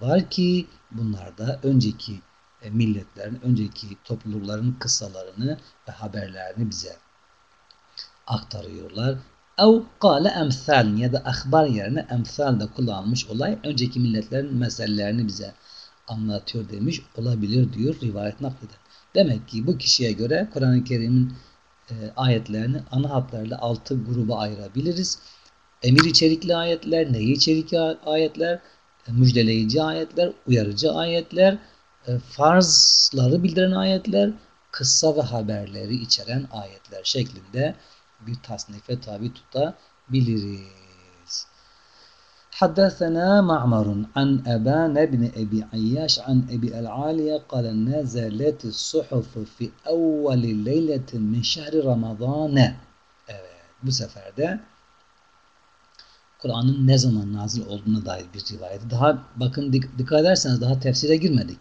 var ki bunlarda önceki e, milletlerin, önceki toplulukların kıssalarını ve haberlerini bize aktarıyorlar. Ev kâle emsal ya da ahbar yerine emsal da kullanmış olay önceki milletlerin meselelerini bize anlatıyor demiş olabilir diyor rivayet nakleden. Demek ki bu kişiye göre Kur'an-ı Kerim'in e, ayetlerini ana hatlarla altı gruba ayırabiliriz. Emir içerikli ayetler, neyi içerikli ayetler, e, müjdeleyici ayetler, uyarıcı ayetler, e, farzları bildiren ayetler, kıssa ve haberleri içeren ayetler şeklinde bir tasnife tabi tutabiliriz. حدثنا معمر عن أبان بن أبي عياش عن أبي العالية قال نزلت الصحف في أول ليلة من شهر رمضان Evet, bu sefer de Kur'an'ın ne zaman nazil olduğuna dair bir rivayet. Daha bakın dikkat ederseniz daha tefsire girmedik.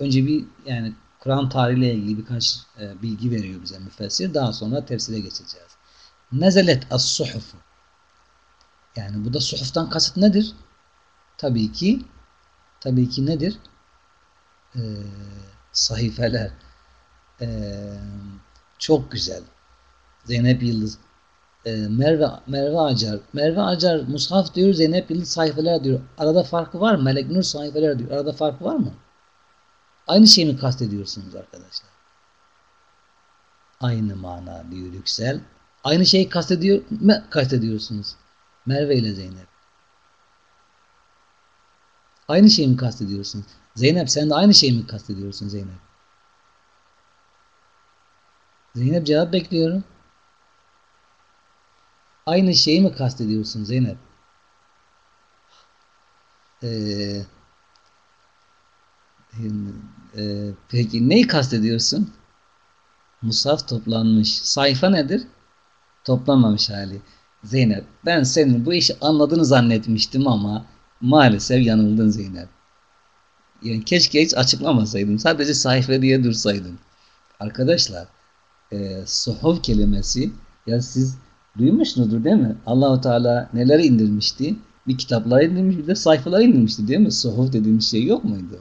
Önce bir yani Kur'an tarihiyle ilgili birkaç e, bilgi veriyor bize müfessir. Daha sonra tefsire geçeceğiz. Nezelet as-suhufu. Yani bu da suhuftan kasıt nedir? Tabii ki tabii ki nedir? Ee, sahifeler. Ee, çok güzel. Zeynep Yıldız e, Merve, Merve Acar. Merve Acar Mushaf diyor, Zeynep Yıldız sayfeler diyor. Arada farkı var mı? Melek Nur sayfeler diyor. Arada farkı var mı? Aynı şeyi mi kastediyorsunuz arkadaşlar? Aynı mana diyor Yüksel. Aynı şeyi kastediyor mu kastediyorsunuz? Merve ile Zeynep. Aynı şeyi mi kastediyorsun? Zeynep sen de aynı şeyi mi kastediyorsun Zeynep? Zeynep cevap bekliyorum. Aynı şeyi mi kastediyorsun Zeynep? Ee, e, peki neyi kastediyorsun? Musaf toplanmış. Sayfa nedir? Toplanmamış hali. Zeynep ben senin bu işi anladığını zannetmiştim ama maalesef yanıldın Zeynep. Yani keşke hiç açıklamasaydın. Sadece sayfa diye dursaydın. Arkadaşlar e, suhuf kelimesi ya siz duymuşsunuzdur değil mi? Allahu Teala neler indirmişti? Bir kitaplar indirmiş bir de sayfalar indirmişti değil mi? Suhuf dediğimiz şey yok muydu?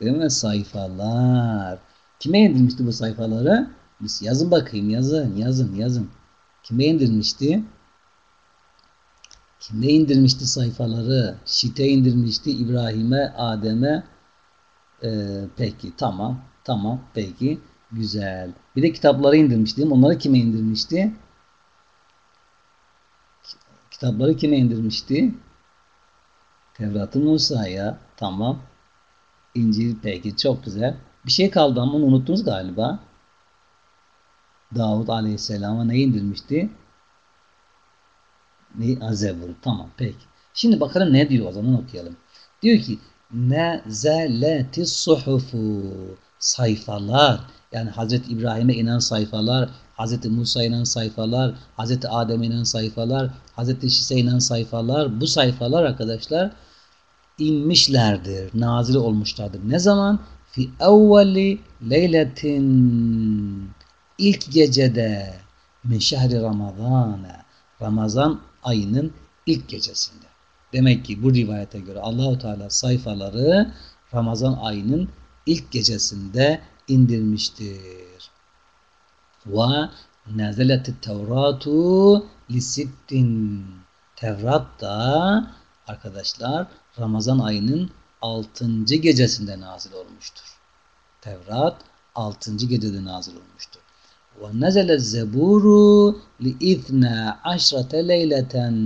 Değil mi? Sayfalar. Kime indirmişti bu sayfaları? Biz yazın bakayım yazın yazın yazın. Kime indirmişti? Kime indirmişti sayfaları? Şite indirmişti İbrahim'e, Adem'e. Ee, peki tamam tamam peki güzel. Bir de kitapları indirmişti. Onları kime indirmişti? Kitapları kime indirmişti? Tevrat'ı Musa'ya. Tamam. İncil peki çok güzel. Bir şey kaldı ama unuttunuz galiba. Davud Aleyhisselam'a ne indirmişti? Ne? Zebur. Tamam peki. Şimdi bakalım ne diyor o zaman okuyalım. Diyor ki nezeleti suhufu sayfalar yani Hazreti İbrahim'e inen sayfalar, Hazreti Musa inen sayfalar, Hazreti Adem'e inen sayfalar, Hazreti Şise inen sayfalar bu sayfalar arkadaşlar inmişlerdir, nazil olmuşlardır. Ne zaman? Fi evveli leyletin ilk gecede min şehri Ramazana Ramazan ayının ilk gecesinde. Demek ki bu rivayete göre Allahu Teala sayfaları Ramazan ayının ilk gecesinde indirmiştir. Ve nezelet Tevratu lisittin Tevrat da arkadaşlar Ramazan ayının 6. gecesinde nazil olmuştur. Tevrat 6. gecede nazil olmuştur. Zeburu li ithna aşrate leyleten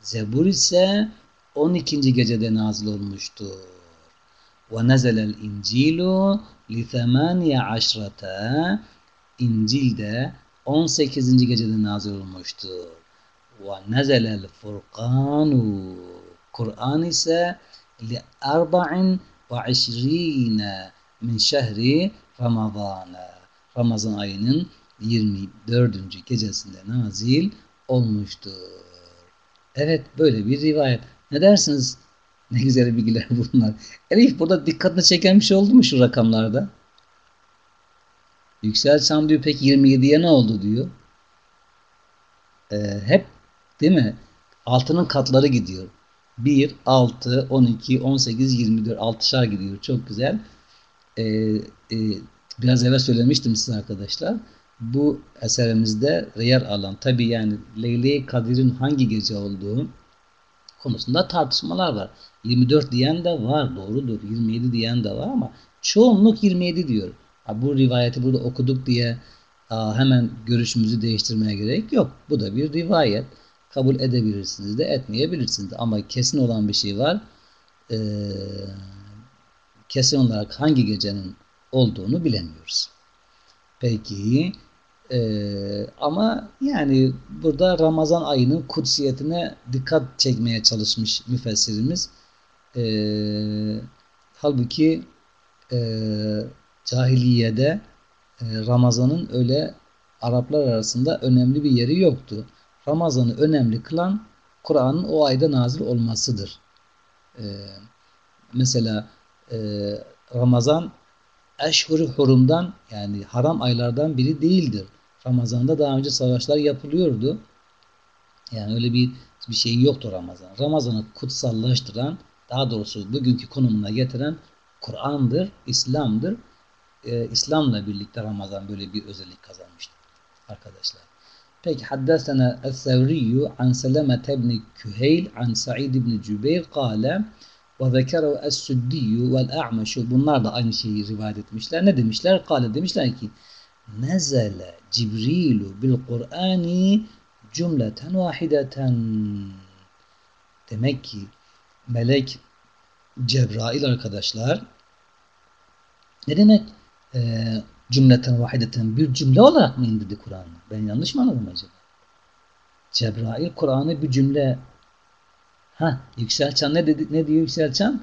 Zebur ise 12. gecede nazil olmuştur. İncilu li thamaniye aşrate İncil de 18. gecede nazil olmuştur. Nezelel furkanu Kur'an ise ve işrine min şehri Ramazana. Ramazan ayının 24. gecesinde nazil olmuştur. Evet böyle bir rivayet. Ne dersiniz? Ne güzel bilgiler bunlar. Elif burada dikkatini çeken bir şey oldu mu şu rakamlarda? Yüksel Çam diyor peki 27'ye ne oldu diyor. Ee, hep değil mi? Altının katları gidiyor. 1, 6, 12, 18, 24. Altışar gidiyor. Çok güzel. Ee, e, biraz evvel söylemiştim size arkadaşlar. Bu eserimizde yer alan tabi yani Leyle-i Kadir'in hangi gece olduğu konusunda tartışmalar var. 24 diyen de var doğrudur. 27 diyen de var ama çoğunluk 27 diyor. Bu rivayeti burada okuduk diye hemen görüşümüzü değiştirmeye gerek yok. Bu da bir rivayet. Kabul edebilirsiniz de etmeyebilirsiniz de. Ama kesin olan bir şey var. Ee, kesin olarak hangi gecenin olduğunu bilemiyoruz. Peki ee, ama yani burada Ramazan ayının kutsiyetine dikkat çekmeye çalışmış müfessirimiz. Ee, halbuki e, cahiliyede e, Ramazan'ın öyle Araplar arasında önemli bir yeri yoktu. Ramazan'ı önemli kılan Kur'an'ın o ayda nazil olmasıdır. Ee, mesela e, Ramazan eşhur hurumdan yani haram aylardan biri değildir. Ramazan'da daha önce savaşlar yapılıyordu. Yani öyle bir bir şey yoktu Ramazan. Ramazan'ı kutsallaştıran, daha doğrusu bugünkü konumuna getiren Kur'an'dır, İslam'dır. Ee, İslam'la birlikte Ramazan böyle bir özellik kazanmıştır arkadaşlar. Peki haddesena Es-Sevriyu an Seleme ibn Küheyl an Sa'id ibn Cübeyr kâle ve zekerev Es-Süddiyyu vel bunlar da aynı şeyi rivayet etmişler. Ne demişler? Kâle demişler ki nezele Cibrilu bil Kur'ani cümleten vahideten. Demek ki melek Cebrail arkadaşlar ne demek e, cümleten vahideten bir cümle olarak mı indirdi Kur'an'ı? Ben yanlış mı anladım acaba? Cebrail Kur'an'ı bir cümle ha Yükselçan ne dedi ne diyor Yükselçan?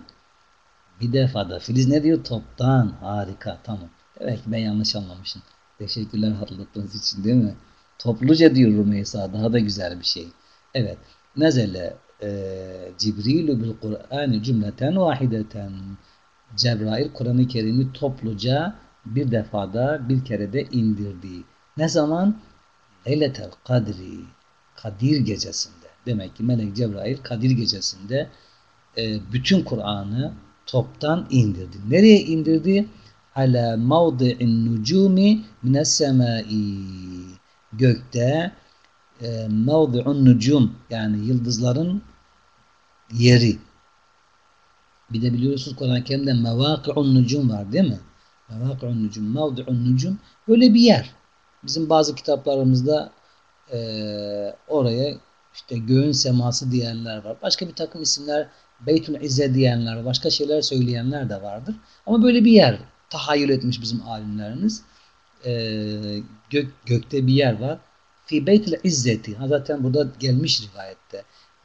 Bir defada. Filiz ne diyor? Toptan. Harika. Tamam. Evet ben yanlış anlamışım. Teşekkürler hatırlattığınız için değil mi? Topluca diyor Rumeysa. Daha da güzel bir şey. Evet. Nezele e, Cibrilu bil Kur'an cümleten vahideten. Cebrail Kur'an-ı Kerim'i topluca bir defada bir kerede indirdi. Ne zaman? Leyletel Kadri. Kadir gecesinde. Demek ki Melek Cebrail Kadir gecesinde e, bütün Kur'an'ı toptan indirdi. Nereye indirdi? Ala mavdi'in nucumi mines semai. Gökte e, mavdi'un nucum yani yıldızların yeri. Bir de biliyorsunuz Kur'an-ı Kerim'de mevaki'un nucum var değil mi? Mevaki'un nucum, mavdi'un nucum böyle bir yer. Bizim bazı kitaplarımızda e, oraya işte göğün seması diyenler var. Başka bir takım isimler Beytül İzze diyenler, başka şeyler söyleyenler de vardır. Ama böyle bir yer tahayyül etmiş bizim alimlerimiz. Ee, gök, gökte bir yer var. Fi Beytül İzzeti. Zaten burada gelmiş rivayette.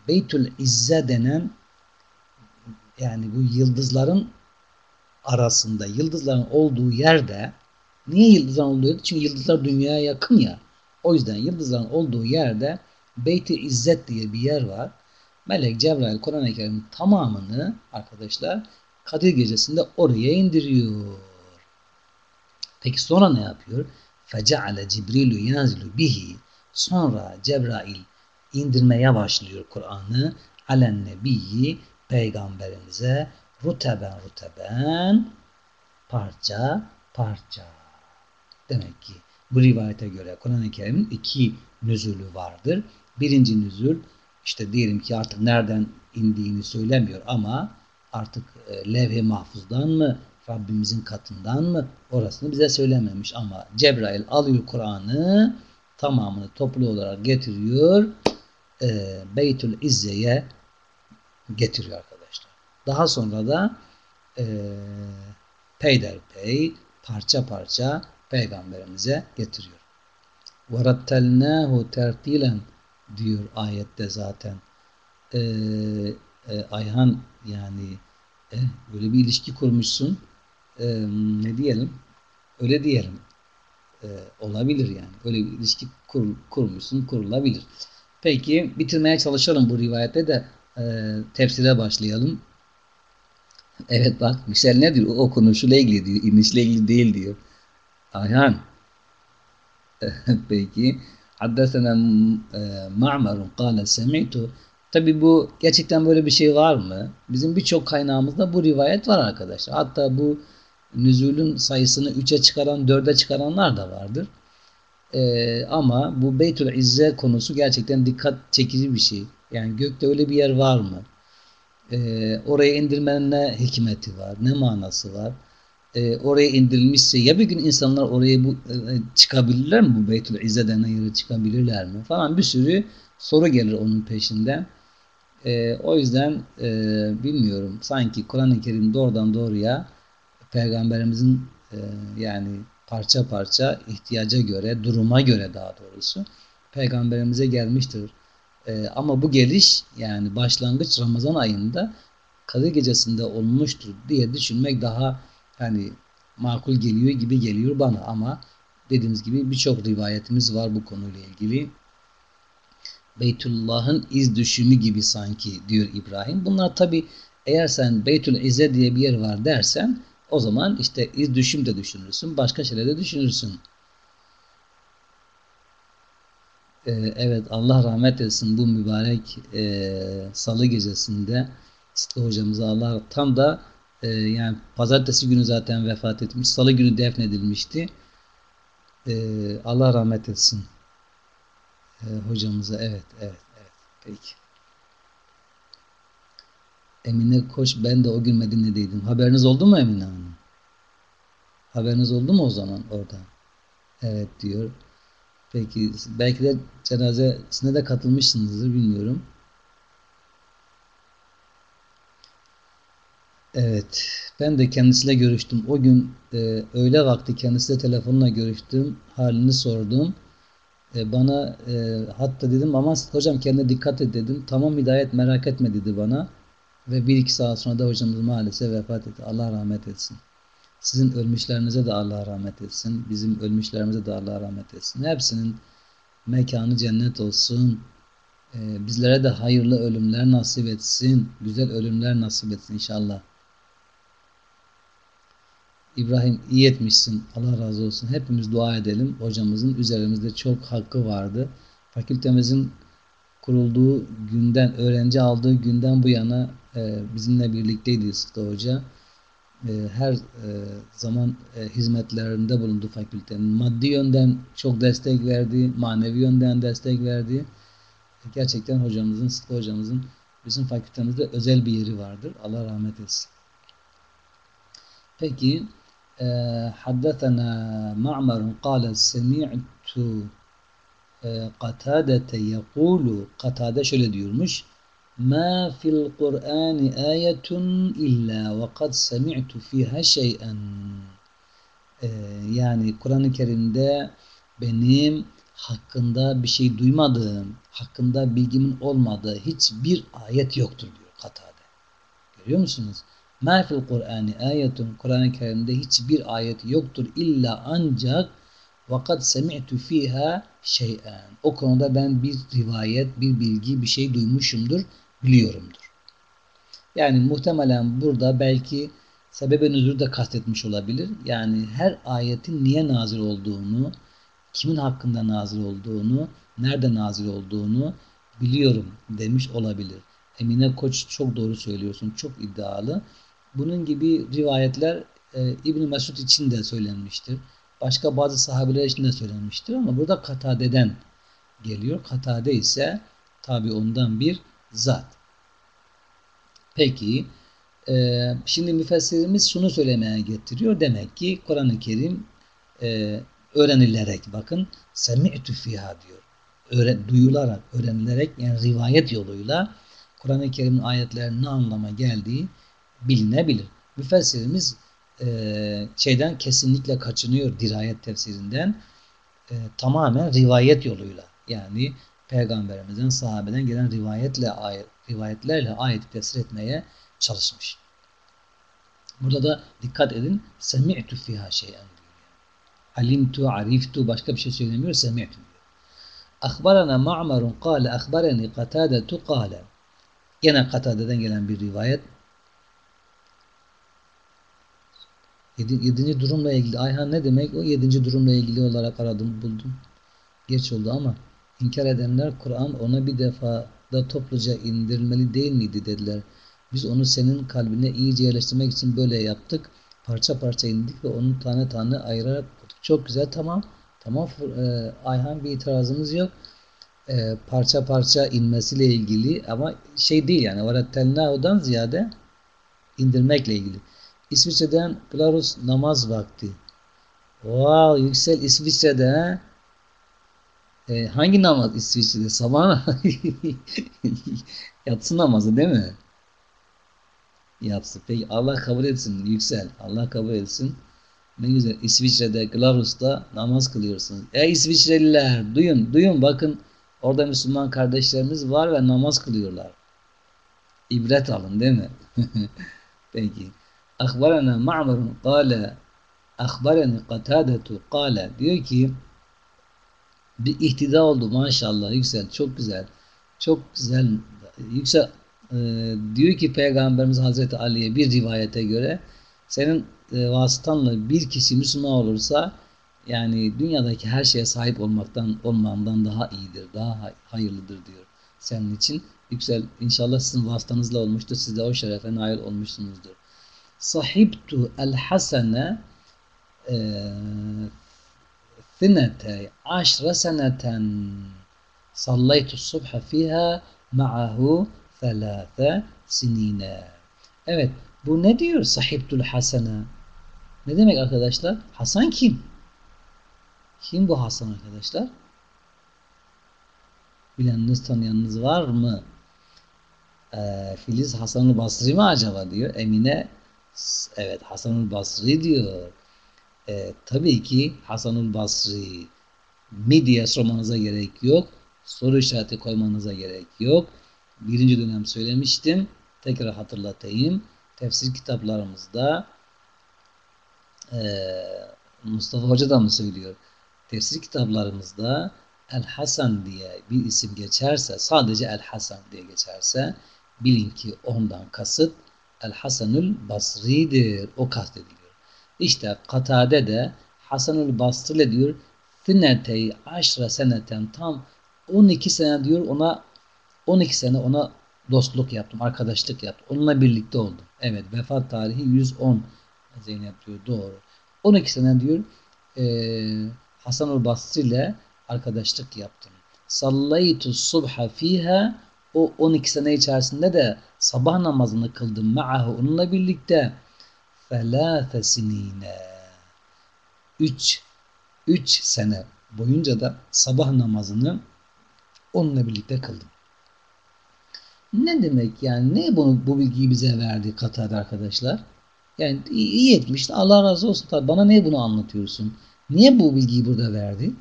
Beytül İzze denen yani bu yıldızların arasında, yıldızların olduğu yerde niye yıldızların olduğu yerde? Çünkü yıldızlar dünyaya yakın ya. O yüzden yıldızların olduğu yerde Beyt-i İzzet diye bir yer var. Melek Cebrail Kur'an-ı Kerim'in tamamını arkadaşlar Kadir Gecesi'nde oraya indiriyor. Peki sonra ne yapıyor? Feceale Cibrilu yanzilu bihi. Sonra Cebrail indirmeye başlıyor Kur'an'ı alen nebiyyi peygamberimize ruteben ruteben parça parça. Demek ki bu rivayete göre Kur'an-ı Kerim'in iki nüzulü vardır. Birinci nüzul işte diyelim ki artık nereden indiğini söylemiyor ama artık e, levh-i mahfuzdan mı Rabbimizin katından mı orasını bize söylememiş ama Cebrail alıyor Kur'an'ı tamamını toplu olarak getiriyor e, Beytül İzze'ye getiriyor arkadaşlar. Daha sonra da e, peyderpey parça parça peygamberimize getiriyor. وَرَتَّلْنَاهُ tertilen diyor ayette zaten. Ee, e, Ayhan yani e, böyle bir ilişki kurmuşsun. E, ne diyelim? Öyle diyelim. E, olabilir yani. Öyle bir ilişki kur, kurmuşsun, kurulabilir. Peki bitirmeye çalışalım bu rivayette de e, tefsire başlayalım. Evet bak Michel ne diyor? O okunuşuyla ilgili diyor. İnişle ilgili değil diyor. Ayhan. Peki. Haddesena Ma'marun kâle semi'tu. Tabi bu gerçekten böyle bir şey var mı? Bizim birçok kaynağımızda bu rivayet var arkadaşlar. Hatta bu nüzulün sayısını 3'e çıkaran, 4'e çıkaranlar da vardır. Ee, ama bu Beytül İzze konusu gerçekten dikkat çekici bir şey. Yani gökte öyle bir yer var mı? Ee, oraya indirmenin ne hikmeti var? Ne manası var? E, oraya indirilmişse ya bir gün insanlar oraya bu e, çıkabilirler mi bu Beytül İzze denen yere çıkabilirler mi falan bir sürü soru gelir onun peşinden. E, o yüzden e, bilmiyorum sanki Kur'an-ı Kerim doğrudan doğruya peygamberimizin e, yani parça parça ihtiyaca göre duruma göre daha doğrusu peygamberimize gelmiştir. E, ama bu geliş yani başlangıç Ramazan ayında Kadir gecesinde olmuştur diye düşünmek daha yani makul geliyor gibi geliyor bana ama dediğimiz gibi birçok rivayetimiz var bu konuyla ilgili. Beytullah'ın iz düşümü gibi sanki diyor İbrahim. Bunlar tabi eğer sen Beytül İzze diye bir yer var dersen o zaman işte iz düşüm de düşünürsün. Başka şeyler de düşünürsün. Ee, evet Allah rahmet etsin bu mübarek e, salı gecesinde Sıtkı hocamıza Allah tam da e, yani pazartesi günü zaten vefat etmiş. Salı günü defnedilmişti. E, Allah rahmet etsin. E, hocamıza evet evet evet peki. Emine Koç ben de o gün Medine'deydim. Haberiniz oldu mu Emine Hanım? Haberiniz oldu mu o zaman orada? Evet diyor. Peki belki de cenazesine de katılmışsınızdır bilmiyorum. Evet. Ben de kendisiyle görüştüm. O gün e, öğle vakti kendisiyle telefonla görüştüm. Halini sordum. E, bana e, hatta dedim ama hocam kendine dikkat et dedim. Tamam hidayet merak etme dedi bana. Ve bir iki saat sonra da hocamız maalesef vefat etti. Allah rahmet etsin. Sizin ölmüşlerinize de Allah rahmet etsin. Bizim ölmüşlerimize de Allah rahmet etsin. Hepsinin mekanı cennet olsun. Ee, bizlere de hayırlı ölümler nasip etsin. Güzel ölümler nasip etsin inşallah. İbrahim iyi etmişsin. Allah razı olsun. Hepimiz dua edelim. Hocamızın üzerimizde çok hakkı vardı. Fakültemizin kurulduğu günden, öğrenci aldığı günden bu yana e, bizimle birlikteydi Sıtkı Hoca. E, her e, zaman e, hizmetlerinde bulundu fakültenin. Maddi yönden çok destek verdi, manevi yönden destek verdi. Gerçekten hocamızın, Sıtkı hocamızın bizim fakültemizde özel bir yeri vardır. Allah rahmet etsin. Peki حدثنا معمر قال سمعت قتادة يقول قتادة şöyle diyormuş Ma fil Kur'an ayetun illa ve kad semi'tu fiha şey'en. Ee, yani Kur'an-ı Kerim'de benim hakkında bir şey duymadığım, hakkında bilgimin olmadığı hiçbir ayet yoktur diyor Katade. Görüyor musunuz? Ma fil Kur'an ayetun. Kur'an-ı Kerim'de hiçbir ayet yoktur illa ancak vakat semi'tu fiha şey'en. O konuda ben bir rivayet, bir bilgi, bir şey duymuşumdur biliyorumdur. Yani muhtemelen burada belki sebebe nüzulü de kastetmiş olabilir. Yani her ayetin niye nazil olduğunu, kimin hakkında nazil olduğunu, nerede nazil olduğunu biliyorum demiş olabilir. Emine Koç çok doğru söylüyorsun. Çok iddialı. Bunun gibi rivayetler e, İbn Mesud için de söylenmiştir. Başka bazı sahabeler için de söylenmiştir ama burada Katade'den geliyor. Katade ise tabi ondan bir zat. Peki e, şimdi müfessirimiz şunu söylemeye getiriyor. Demek ki Kur'an-ı Kerim e, öğrenilerek bakın semi'tü fiha diyor. Öğren, duyularak, öğrenilerek yani rivayet yoluyla Kur'an-ı Kerim'in ayetlerinin ne anlama geldiği bilinebilir. Müfessirimiz e, şeyden kesinlikle kaçınıyor dirayet tefsirinden. E, tamamen rivayet yoluyla yani peygamberimizden, sahabeden gelen rivayetle ayet, rivayetlerle ayeti tefsir etmeye çalışmış. Burada da dikkat edin. Semi'tu fiha şeyen diyor. Alimtu, ariftu başka bir şey söylemiyor. Semi'tu diyor. Akbarana ma'marun kâle akbarani katadetu kâle. Yine Katade'den gelen bir rivayet. Yedi, yedinci durumla ilgili. Ayhan ne demek? O yedinci durumla ilgili olarak aradım, buldum. Geç oldu ama İnkar edenler Kur'an ona bir defa da topluca indirilmeli değil miydi dediler. Biz onu senin kalbine iyice yerleştirmek için böyle yaptık. Parça parça indik ve onu tane tane ayırarak okuduk. Çok güzel tamam. Tamam e, Ayhan bir itirazımız yok. E, parça parça inmesiyle ilgili ama şey değil yani varattelnahu'dan ziyade indirmekle ilgili. İsviçre'den Glarus namaz vakti. Wow yüksel İsviçre'de? E, hangi namaz İsviçre'de? Sabah yatsı namazı değil mi? Yapsın. Peki Allah kabul etsin. Yüksel. Allah kabul etsin. Ne güzel. İsviçre'de, Glarus'ta namaz kılıyorsunuz. Ey İsviçreliler duyun, duyun bakın orada Müslüman kardeşlerimiz var ve namaz kılıyorlar. İbret alın değil mi? Peki. Akbarana Ma'marun kâle Akbarani Katadetu kâle diyor ki bir ihtida oldu maşallah yüksel çok güzel çok güzel yüksel e, diyor ki Peygamberimiz Hazreti Ali'ye bir rivayete göre senin e, vasıtanla bir kişi Müslüman olursa yani dünyadaki her şeye sahip olmaktan olmamdan daha iyidir, daha hayırlıdır diyor senin için. Yüksel inşallah sizin vasıtanızla olmuştur. Siz de o şerefe nail olmuşsunuzdur Sahibtu el hasene ثنتي عشر سنة صليت الصبح فيها معه ثلاث سنين Evet bu ne diyor sahiptul hasene? Ne demek arkadaşlar? Hasan kim? Kim bu Hasan arkadaşlar? Bileniniz tanıyanınız var mı? Ee, Filiz Hasan-ı Basri mi acaba diyor. Emine evet Hasan-ı Basri diyor. Ee, tabii ki Hasan-ı Basri mi diye sormanıza gerek yok. Soru işareti koymanıza gerek yok. Birinci dönem söylemiştim. Tekrar hatırlatayım. Tefsir kitaplarımızda ee, Mustafa Hoca da mı söylüyor? Tefsir kitaplarımızda El Hasan diye bir isim geçerse, sadece El Hasan diye geçerse bilin ki ondan kasıt El Hasanül Basri'dir. O kastediliyor. İşte Katade de Hasanül Basri diyor Finnetey aşra seneten tam 12 sene diyor ona 12 sene ona dostluk yaptım, arkadaşlık yaptım. Onunla birlikte oldum. Evet vefat tarihi 110 Zeynep diyor doğru. 12 sene diyor e, Hasan-ül Basri ile arkadaşlık yaptım. Sallaytu subha fiha o 12 sene içerisinde de sabah namazını kıldım ma'ahu onunla birlikte felâfe sinine 3 3 sene boyunca da sabah namazını onunla birlikte kıldım. Ne demek yani? Ne bunu bu bilgiyi bize verdi Katar'da arkadaşlar? Yani iyi etmiş. Allah razı olsun. Tabii bana niye bunu anlatıyorsun? Niye bu bilgiyi burada verdi?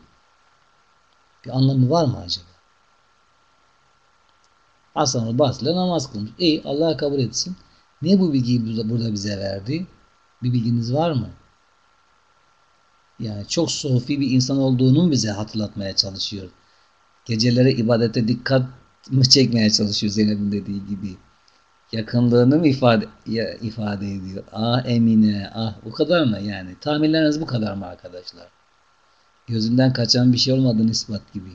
Bir anlamı var mı acaba? Hasan-ı Basri'yle namaz kılmış. İyi Allah kabul etsin. Niye bu bilgiyi burada bize verdi? Bir bilginiz var mı? Yani çok sofi bir insan olduğunu bize hatırlatmaya çalışıyor. Gecelere ibadete dikkat mı çekmeye çalışıyor Zeynep'in dediği gibi. Yakınlığını mı ifade, ya, ifade ediyor? Ah Emine, ah bu kadar mı yani? Tahminleriniz bu kadar mı arkadaşlar? Gözünden kaçan bir şey olmadığını ispat gibi.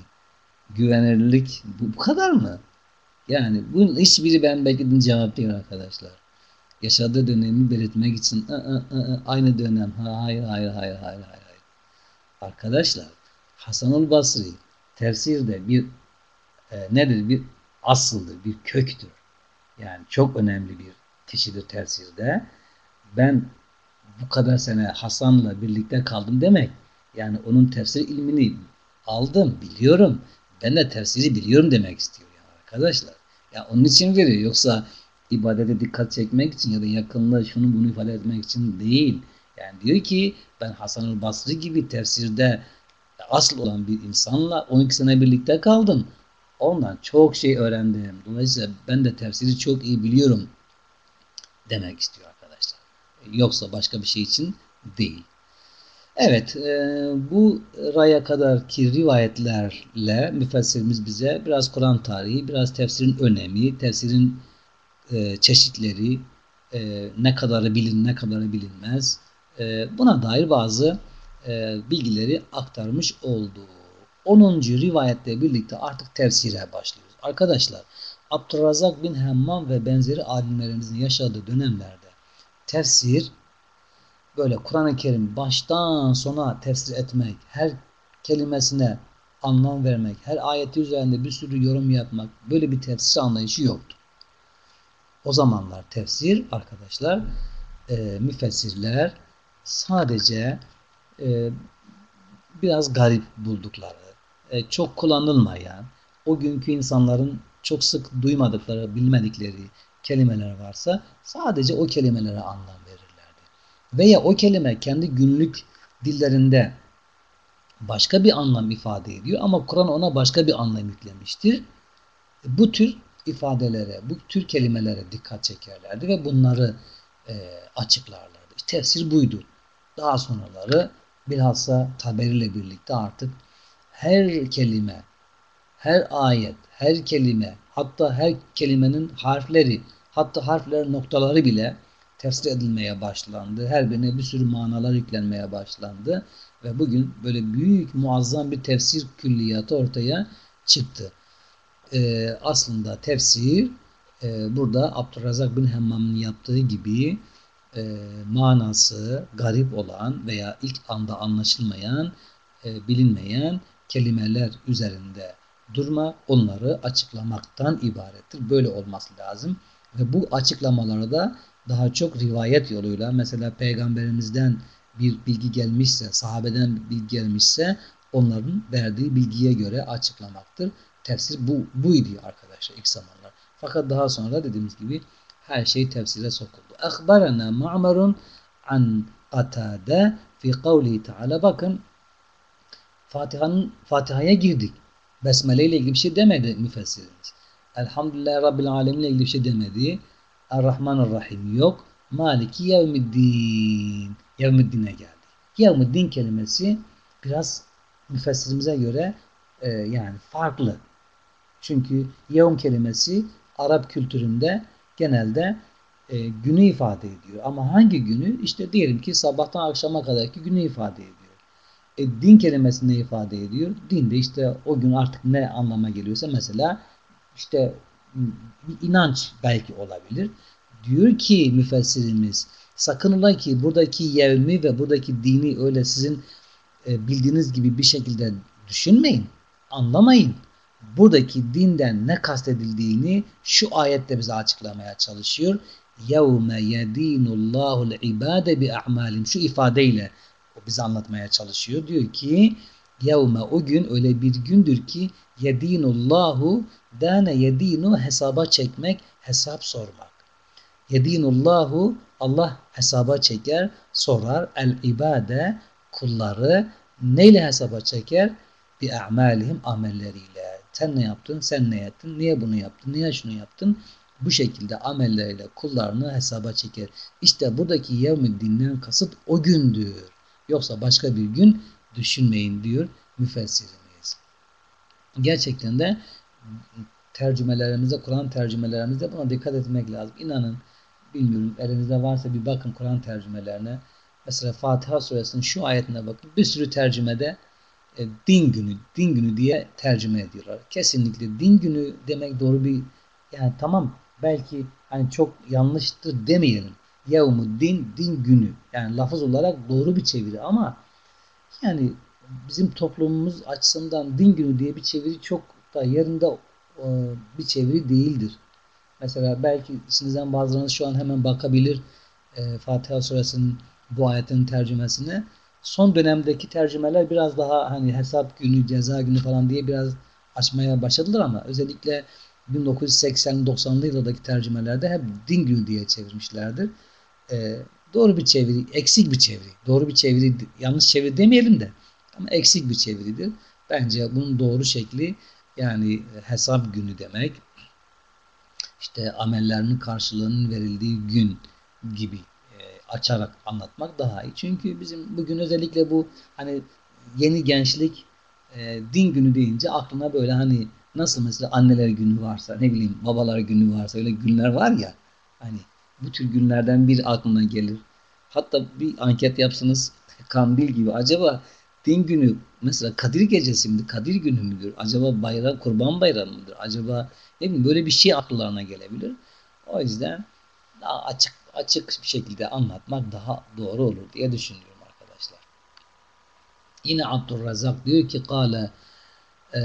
Güvenilirlik bu, bu kadar mı? Yani bu hiçbiri ben beklediğim cevap değil arkadaşlar. Yaşadığı dönemi belirtmek için ı, ı, ı, aynı dönem. Ha, hayır, hayır, hayır, hayır, hayır. Arkadaşlar Hasanul Basri tefsirde bir e, nedir? Bir asıldır, bir köktür. Yani çok önemli bir kişidir tefsirde. Ben bu kadar sene Hasan'la birlikte kaldım demek. Yani onun tefsir ilmini aldım, biliyorum. Ben de tefsiri biliyorum demek istiyor arkadaşlar. Ya onun için veriyor. Yoksa ibadete dikkat çekmek için ya da yakınlığı şunu bunu ifade etmek için değil. Yani diyor ki ben Hasan-ül Basri gibi tefsirde asıl olan bir insanla 12 sene birlikte kaldım. Ondan çok şey öğrendim. Dolayısıyla ben de tefsiri çok iyi biliyorum demek istiyor arkadaşlar. Yoksa başka bir şey için değil. Evet, e, bu raya kadar ki rivayetlerle müfessirimiz bize biraz Kur'an tarihi, biraz tefsirin önemi, tefsirin e, çeşitleri, e, ne kadarı bilin, ne kadarı bilinmez, e, buna dair bazı e, bilgileri aktarmış oldu. 10. rivayetle birlikte artık tefsire başlıyoruz. Arkadaşlar Abdurrazak bin Hemmam ve benzeri alimlerimizin yaşadığı dönemlerde tefsir böyle Kur'an-ı Kerim baştan sona tefsir etmek, her kelimesine anlam vermek, her ayeti üzerinde bir sürü yorum yapmak böyle bir tefsir anlayışı yoktu. O zamanlar tefsir arkadaşlar e, müfessirler sadece e, biraz garip buldukları, e, çok kullanılmayan, o günkü insanların çok sık duymadıkları, bilmedikleri kelimeler varsa sadece o kelimelere anlam. Veya o kelime kendi günlük dillerinde başka bir anlam ifade ediyor ama Kur'an ona başka bir anlam yüklemiştir. Bu tür ifadelere, bu tür kelimelere dikkat çekerlerdi ve bunları e, açıklarlardı. Tefsir buydu. Daha sonraları bilhassa taberiyle birlikte artık her kelime, her ayet, her kelime, hatta her kelimenin harfleri, hatta harflerin noktaları bile tefsir edilmeye başlandı. Her birine bir sürü manalar yüklenmeye başlandı. Ve bugün böyle büyük muazzam bir tefsir külliyatı ortaya çıktı. Ee, aslında tefsir e, burada Abdurrazak bin Hemmam'ın yaptığı gibi e, manası garip olan veya ilk anda anlaşılmayan, e, bilinmeyen kelimeler üzerinde durma, onları açıklamaktan ibarettir. Böyle olması lazım. Ve bu açıklamaları da daha çok rivayet yoluyla mesela peygamberimizden bir bilgi gelmişse, sahabeden bir bilgi gelmişse onların verdiği bilgiye göre açıklamaktır. Tefsir bu buydu arkadaşlar ilk zamanlar. Fakat daha sonra dediğimiz gibi her şey tefsire sokuldu. Akbarana Ma'marun an Katade fi kavlihi Teala bakın Fatiha'nın Fatiha'ya girdik. Besmele ile ilgili bir şey demedi müfessirimiz. Elhamdülillah Rabbil Alemin ile ilgili bir şey demedi. Er-Rahmanir-Rahim yok. Maliki Yevmiddin. Yevmiddin'e geldi. Yevmiddin kelimesi biraz müfessirimize göre e, yani farklı. Çünkü yevm kelimesi Arap kültüründe genelde e, günü ifade ediyor. Ama hangi günü? İşte diyelim ki sabahtan akşama kadarki günü ifade ediyor. E, din kelimesi ne ifade ediyor? Din de işte o gün artık ne anlama geliyorsa mesela işte bir inanç belki olabilir. Diyor ki müfessirimiz sakın ola ki buradaki yevmi ve buradaki dini öyle sizin e, bildiğiniz gibi bir şekilde düşünmeyin. Anlamayın. Buradaki dinden ne kastedildiğini şu ayette bize açıklamaya çalışıyor. يَوْمَ يَد۪ينُ اللّٰهُ الْعِبَادَ بِأَعْمَالِهِمْ Şu ifadeyle o bize anlatmaya çalışıyor. Diyor ki yevme o gün öyle bir gündür ki yedinullahu dane yedinu hesaba çekmek, hesap sormak. Yedinullahu Allah hesaba çeker, sorar. El ibade kulları neyle hesaba çeker? Bi a'malihim amelleriyle. Sen ne yaptın? Sen ne yaptın? Niye bunu yaptın? Niye şunu yaptın? Bu şekilde amelleriyle kullarını hesaba çeker. İşte buradaki yevmiddin'den kasıt o gündür. Yoksa başka bir gün düşünmeyin diyor müfessirimiz. Gerçekten de tercümelerimizde, Kur'an tercümelerimizde buna dikkat etmek lazım. İnanın bilmiyorum elinizde varsa bir bakın Kur'an tercümelerine. Mesela Fatiha suresinin şu ayetine bakın. Bir sürü tercümede e, din günü, din günü diye tercüme ediyorlar. Kesinlikle din günü demek doğru bir yani tamam belki hani çok yanlıştır demeyelim. Yevmu din, din günü. Yani lafız olarak doğru bir çeviri ama yani bizim toplumumuz açısından din günü diye bir çeviri çok da yerinde bir çeviri değildir. Mesela belki içinizden bazılarınız şu an hemen bakabilir e, Fatiha suresinin bu ayetin tercümesine. Son dönemdeki tercümeler biraz daha hani hesap günü, ceza günü falan diye biraz açmaya başladılar ama özellikle 1980-90'lı yıllardaki tercümelerde hep din günü diye çevirmişlerdir. E, doğru bir çeviri, eksik bir çeviri. Doğru bir çeviri, yanlış çeviri demeyelim de ama eksik bir çeviridir. Bence bunun doğru şekli yani hesap günü demek. İşte amellerinin karşılığının verildiği gün gibi e, açarak anlatmak daha iyi. Çünkü bizim bugün özellikle bu hani yeni gençlik e, din günü deyince aklına böyle hani nasıl mesela anneler günü varsa ne bileyim babalar günü varsa öyle günler var ya hani bu tür günlerden bir aklına gelir. Hatta bir anket yapsanız kandil gibi acaba din günü mesela Kadir gecesi midir? Kadir günü müdür? Acaba bayram, kurban bayramı mıdır? Acaba ne bileyim böyle bir şey akıllarına gelebilir. O yüzden daha açık açık bir şekilde anlatmak daha doğru olur diye düşünüyorum arkadaşlar. Yine Abdurrazak diyor ki kâle ee,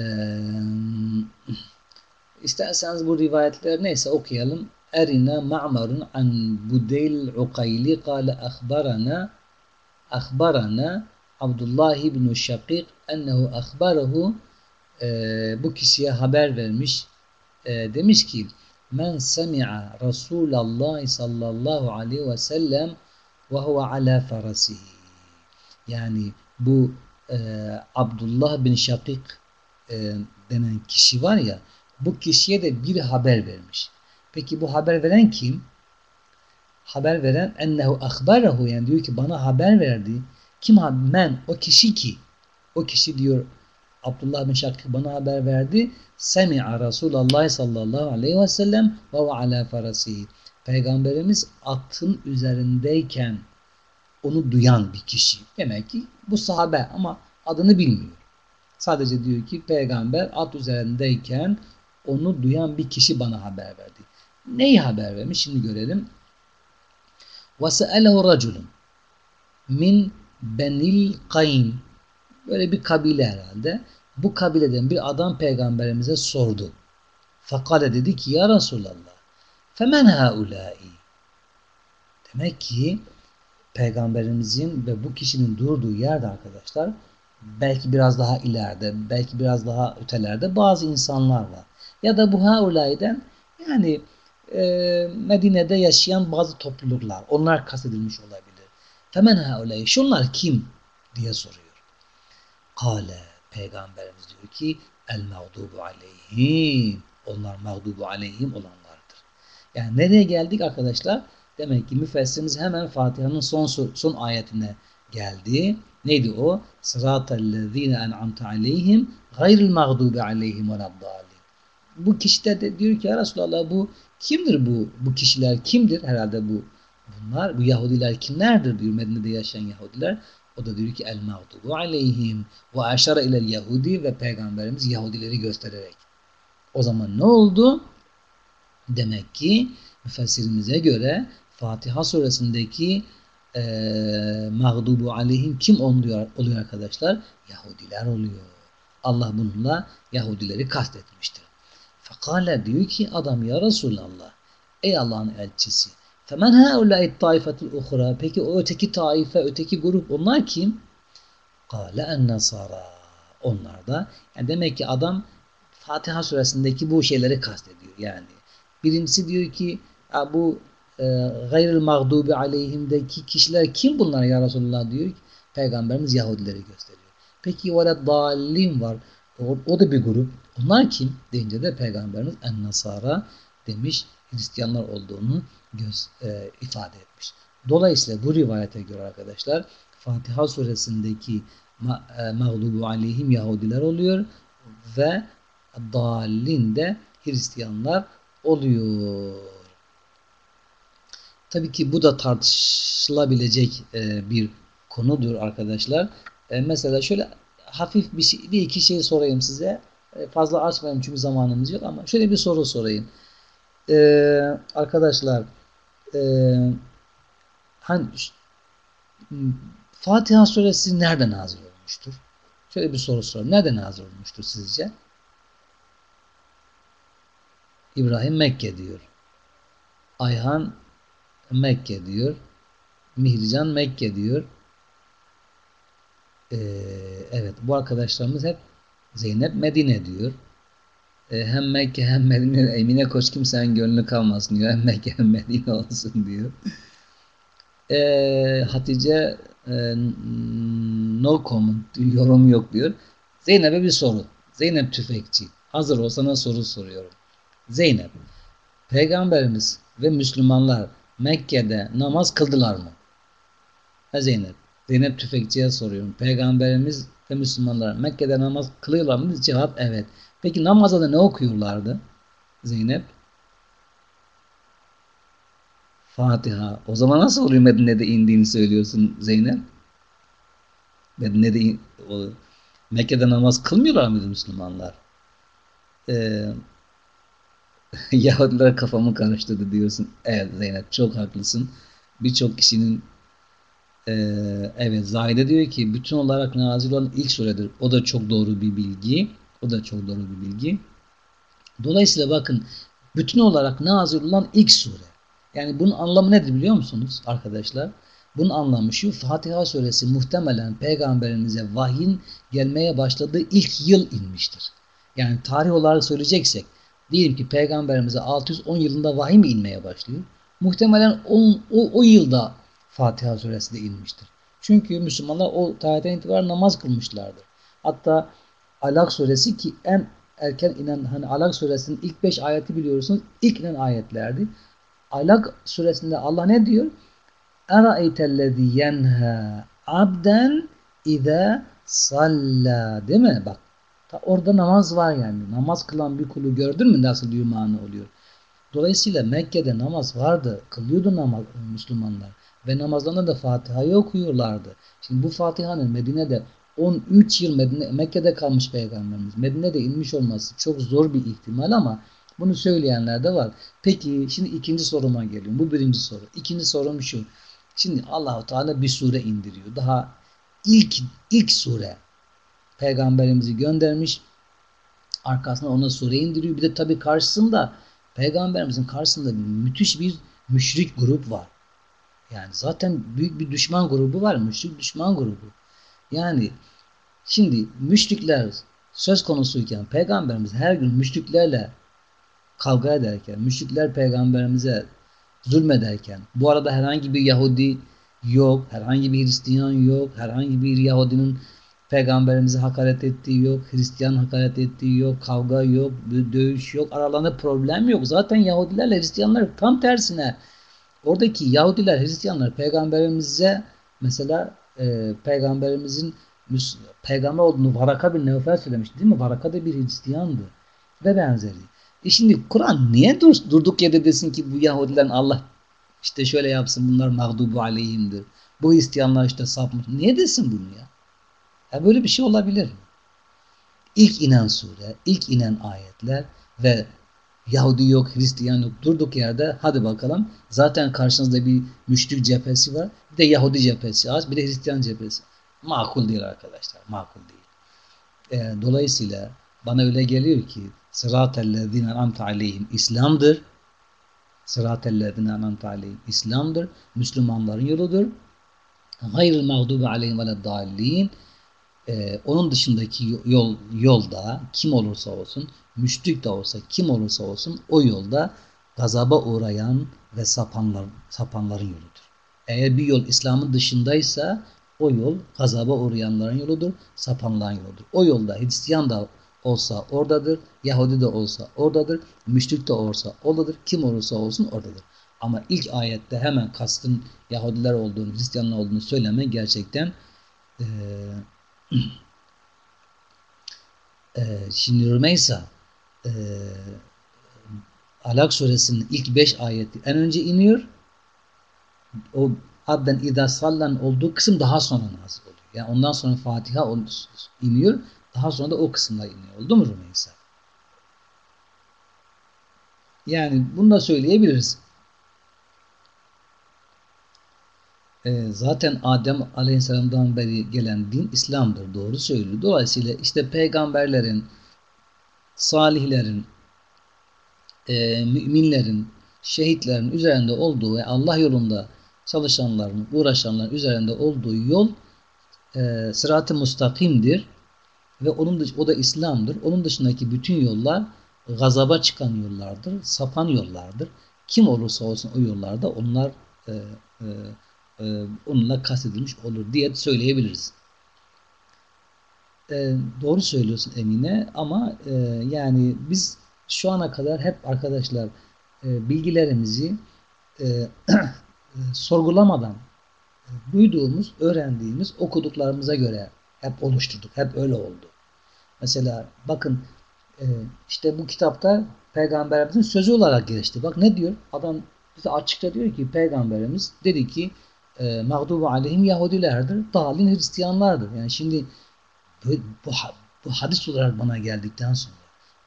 isterseniz bu rivayetler neyse okuyalım. أرنا معمر عن بديل العقيلي قال أخبرنا أخبرنا عبد الله بن الشقيق أنه أخبره e, bu kişiye haber vermiş e, demiş ki men semi'a Resulallah sallallahu aleyhi ve sellem ve huve ala farasihi yani bu e, Abdullah bin Şakik e, denen kişi var ya bu kişiye de bir haber vermiş. Peki bu haber veren kim? Haber veren ennehu ahbarahu yani diyor ki bana haber verdi. Kim men o kişi ki o kişi diyor Abdullah bin Şakir bana haber verdi. Semi'a Resulullah sallallahu aleyhi ve sellem ve ve ala farasihi. Peygamberimiz atın üzerindeyken onu duyan bir kişi. Demek ki bu sahabe ama adını bilmiyor. Sadece diyor ki peygamber at üzerindeyken onu duyan bir kişi bana haber verdi. Neyi haber vermiş? Şimdi görelim. وَسَأَلَهُ رَجُلٌ min benil kayn böyle bir kabile herhalde. Bu kabileden bir adam peygamberimize sordu. Fakale dedi ki ya Resulallah femen haulai Demek ki peygamberimizin ve bu kişinin durduğu yerde arkadaşlar belki biraz daha ileride, belki biraz daha ötelerde bazı insanlar var. Ya da bu haulayden yani e, Medine'de yaşayan bazı topluluklar. Onlar kastedilmiş olabilir. Femen haulay. Şunlar kim? diye soruyor. Kale Peygamberimiz diyor ki el mağdubu aleyhim. Onlar mağdubu aleyhim olanlardır. Yani nereye geldik arkadaşlar? Demek ki müfessirimiz hemen Fatiha'nın son son ayetine geldi. Neydi o? Sıratellezine en'amte aleyhim gayril mağdubi aleyhim ve Bu kişi de diyor ki ya Resulallah bu kimdir bu? Bu kişiler kimdir? Herhalde bu bunlar. Bu Yahudiler kimlerdir diyor Medine'de yaşayan Yahudiler. O da diyor ki el mağdubu aleyhim ve aşara ilel Yahudi ve Peygamberimiz Yahudileri göstererek. O zaman ne oldu? Demek ki müfessirimize göre Fatiha suresindeki e, mağdubu aleyhim kim oluyor, oluyor arkadaşlar? Yahudiler oluyor. Allah bununla Yahudileri kastetmiştir. Fakale diyor ki adam ya Resulallah ey Allah'ın elçisi femen haulâi taifetul uhra peki o öteki taife öteki grup onlar kim? Kale en nasara onlar da yani demek ki adam Fatiha suresindeki bu şeyleri kastediyor yani. Birincisi diyor ki bu e, gayrıl mağdubi aleyhimdeki kişiler kim bunlar ya Resulullah diyor ki Peygamberimiz Yahudileri gösteriyor. Peki ve dallin var. O, o da bir grup. Onlar kim? Deyince de Peygamberimiz en nasara demiş Hristiyanlar olduğunu göz, e, ifade etmiş. Dolayısıyla bu rivayete göre arkadaşlar Fatiha suresindeki e, mağlubu aleyhim Yahudiler oluyor ve dallin de Hristiyanlar oluyor. Tabii ki bu da tartışılabilecek e, bir konudur arkadaşlar. E, mesela şöyle hafif bir, şey, bir iki şey sorayım size. E, fazla açmayayım çünkü zamanımız yok ama şöyle bir soru sorayım. E, arkadaşlar e, hani Fatiha suresi nerede nazil olmuştur? Şöyle bir soru sorayım. Nerede nazil olmuştur sizce? İbrahim Mekke diyor. Ayhan Mekke diyor. Mihrican Mekke diyor. Ee, evet bu arkadaşlarımız hep Zeynep Medine diyor. Ee, hem Mekke hem Medine Emine koç kimsenin gönlü kalmasın diyor. Hem Mekke hem Medine olsun diyor. Ee, Hatice e, no comment yorum yok diyor. Zeynep'e bir soru. Zeynep tüfekçi. Hazır olsana soru soruyorum. Zeynep, Peygamberimiz ve Müslümanlar Mekke'de namaz kıldılar mı? Ha Zeynep. Zeynep Tüfekçi'ye soruyorum. Peygamberimiz ve Müslümanlar Mekke'de namaz kılıyorlar mı? Cevap evet. Peki namazda ne okuyorlardı? Zeynep. Fatiha. O zaman nasıl oluyor Medine'de indiğini söylüyorsun Zeynep? Medine'de in, o, Mekke'de namaz kılmıyorlar mıydı Müslümanlar? Ee, Yahudiler kafamı karıştırdı diyorsun. Evet Zeynep çok haklısın. Birçok kişinin e, evet Zahide diyor ki bütün olarak nazil olan ilk suredir. O da çok doğru bir bilgi. O da çok doğru bir bilgi. Dolayısıyla bakın bütün olarak nazil olan ilk sure. Yani bunun anlamı nedir biliyor musunuz arkadaşlar? Bunun anlamı şu Fatiha suresi muhtemelen peygamberimize vahyin gelmeye başladığı ilk yıl inmiştir. Yani tarih olarak söyleyeceksek Diyelim ki peygamberimize 610 yılında vahiy mi inmeye başlıyor? Muhtemelen o, o, o yılda Fatiha suresi de inmiştir. Çünkü Müslümanlar o tarihten itibaren namaz kılmışlardır. Hatta Alak suresi ki en erken inen hani Alak suresinin ilk 5 ayeti biliyorsunuz ilk inen ayetlerdi. Alak suresinde Allah ne diyor? Eraeytellezî yenha abden izâ salla değil mi? Bak Orada namaz var yani. Namaz kılan bir kulu gördün mü nasıl mana oluyor? Dolayısıyla Mekke'de namaz vardı. Kılıyordu namaz Müslümanlar. Ve namazlarında da Fatiha'yı okuyorlardı. Şimdi bu Fatiha'nın Medine'de 13 yıl Medine, Mekke'de kalmış peygamberimiz. Medine'de inmiş olması çok zor bir ihtimal ama bunu söyleyenler de var. Peki şimdi ikinci soruma geliyorum. Bu birinci soru. İkinci sorum şu. Şimdi Allahu Teala bir sure indiriyor. Daha ilk ilk sure peygamberimizi göndermiş. Arkasına ona sure indiriyor. Bir de tabii karşısında peygamberimizin karşısında müthiş bir müşrik grup var. Yani zaten büyük bir düşman grubu var. Müşrik düşman grubu. Yani Şimdi müşrikler söz konusuyken peygamberimiz her gün müşriklerle kavga ederken, müşrikler peygamberimize zulmederken, bu arada herhangi bir Yahudi yok, herhangi bir Hristiyan yok, herhangi bir Yahudinin peygamberimize hakaret ettiği yok, Hristiyan hakaret ettiği yok, kavga yok, dövüş yok, aralarında problem yok. Zaten Yahudilerle Hristiyanlar tam tersine oradaki Yahudiler, Hristiyanlar peygamberimize mesela e, peygamberimizin peygamber olduğunu Varaka bin Nevfel söylemişti değil mi? Varaka da bir Hristiyandı ve benzeri. E şimdi Kur'an niye dur, durduk yerde desin ki bu Yahudilerin Allah işte şöyle yapsın bunlar mağdubu aleyhimdir. Bu Hristiyanlar işte sapmış. Niye desin bunu ya? Ya böyle bir şey olabilir mi? İlk inen sure, ilk inen ayetler ve Yahudi yok, Hristiyan yok durduk yerde hadi bakalım. Zaten karşınızda bir müşrik cephesi var. Bir de Yahudi cephesi az, bir de Hristiyan cephesi. Makul değil arkadaşlar, makul değil. E, dolayısıyla bana öyle geliyor ki sıratellezine an'amte aleyhim İslam'dır. Sıratellezine an'amte aleyhim İslam'dır. Müslümanların yoludur. Gayril mağdubi aleyhim ve dallin ee, onun dışındaki yol yolda kim olursa olsun, müşrik de olsa kim olursa olsun o yolda gazaba uğrayan ve sapanlar, sapanların yoludur. Eğer bir yol İslam'ın dışındaysa o yol gazaba uğrayanların yoludur, sapanların yoludur. O yolda Hristiyan da olsa oradadır, Yahudi de olsa oradadır, müşrik de olsa oradadır, kim olursa olsun oradadır. Ama ilk ayette hemen kastın Yahudiler olduğunu, Hristiyanlar olduğunu söyleme gerçekten e, e, şimdi Rümeysa e, Alak suresinin ilk beş ayeti en önce iniyor. O abden idâ sallan olduğu kısım daha sonra nazil oluyor. Yani ondan sonra Fatiha iniyor. Daha sonra da o kısımlar iniyor. Oldu mu Rümeysa? Yani bunu da söyleyebiliriz. E, zaten Adem Aleyhisselam'dan beri gelen din İslam'dır. Doğru söylüyor. Dolayısıyla işte peygamberlerin, salihlerin, e, müminlerin, şehitlerin üzerinde olduğu ve Allah yolunda çalışanların, uğraşanların üzerinde olduğu yol e, sırat-ı mustakimdir. Ve onun dış, o da İslam'dır. Onun dışındaki bütün yollar gazaba çıkan yollardır, sapan yollardır. Kim olursa olsun o yollarda onlar e, e, e, onunla kastedilmiş olur diye söyleyebiliriz. E, doğru söylüyorsun Emine ama e, yani biz şu ana kadar hep arkadaşlar e, bilgilerimizi e, e, sorgulamadan duyduğumuz, öğrendiğimiz, okuduklarımıza göre hep oluşturduk. Hep öyle oldu. Mesela bakın e, işte bu kitapta peygamberimizin sözü olarak geçti. Bak ne diyor? Adam bize açıkça diyor ki peygamberimiz dedi ki e, mağdubu aleyhim Yahudilerdir. Dalin Hristiyanlardır. Yani şimdi bu, bu, bu hadis olarak bana geldikten sonra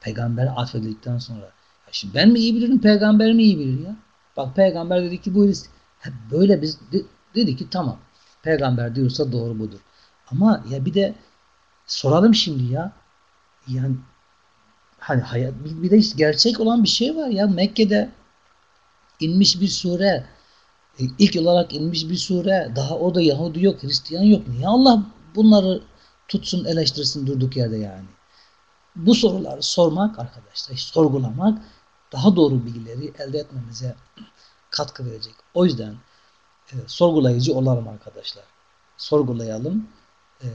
peygambere atfedildikten sonra ya şimdi ben mi iyi bilirim peygamber mi iyi bilir ya? Bak peygamber dedi ki bu Hristiyan. Böyle biz de, dedi ki tamam. Peygamber diyorsa doğru budur. Ama ya bir de soralım şimdi ya. Yani hani hayat bir de işte gerçek olan bir şey var ya Mekke'de inmiş bir sure ilk olarak inmiş bir sure. Daha o da Yahudi yok, Hristiyan yok. Niye Allah bunları tutsun, eleştirsin durduk yerde yani? Bu soruları sormak arkadaşlar, sorgulamak daha doğru bilgileri elde etmemize katkı verecek. O yüzden e, sorgulayıcı olalım arkadaşlar. Sorgulayalım. E,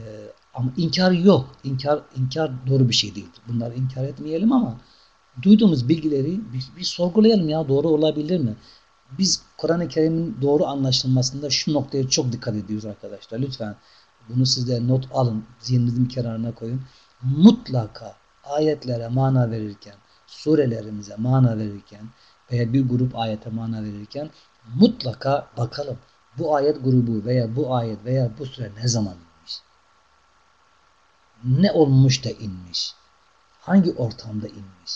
ama inkar yok. İnkar, inkar doğru bir şey değildir. Bunları inkar etmeyelim ama duyduğumuz bilgileri bir, bir sorgulayalım ya doğru olabilir mi? Biz Kur'an-ı Kerim'in doğru anlaşılmasında şu noktaya çok dikkat ediyoruz arkadaşlar. Lütfen bunu siz de not alın. Zihninizin kenarına koyun. Mutlaka ayetlere mana verirken, surelerimize mana verirken veya bir grup ayete mana verirken mutlaka bakalım bu ayet grubu veya bu ayet veya bu sure ne zaman inmiş? Ne olmuş da inmiş? Hangi ortamda inmiş?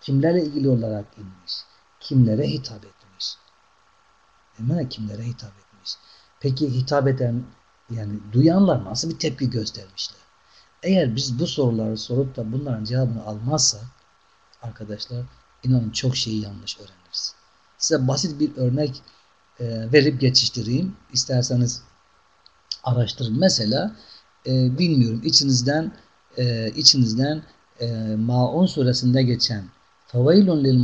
Kimlerle ilgili olarak inmiş? Kimlere hitap etmiş? Hemen kimlere hitap etmiş. Peki hitap eden yani duyanlar nasıl bir tepki göstermişler? Eğer biz bu soruları sorup da bunların cevabını almazsak arkadaşlar inanın çok şeyi yanlış öğreniriz. Size basit bir örnek e, verip geçiştireyim. İsterseniz araştırın. Mesela e, bilmiyorum içinizden e, içinizden e, Maun suresinde geçen feveylun lil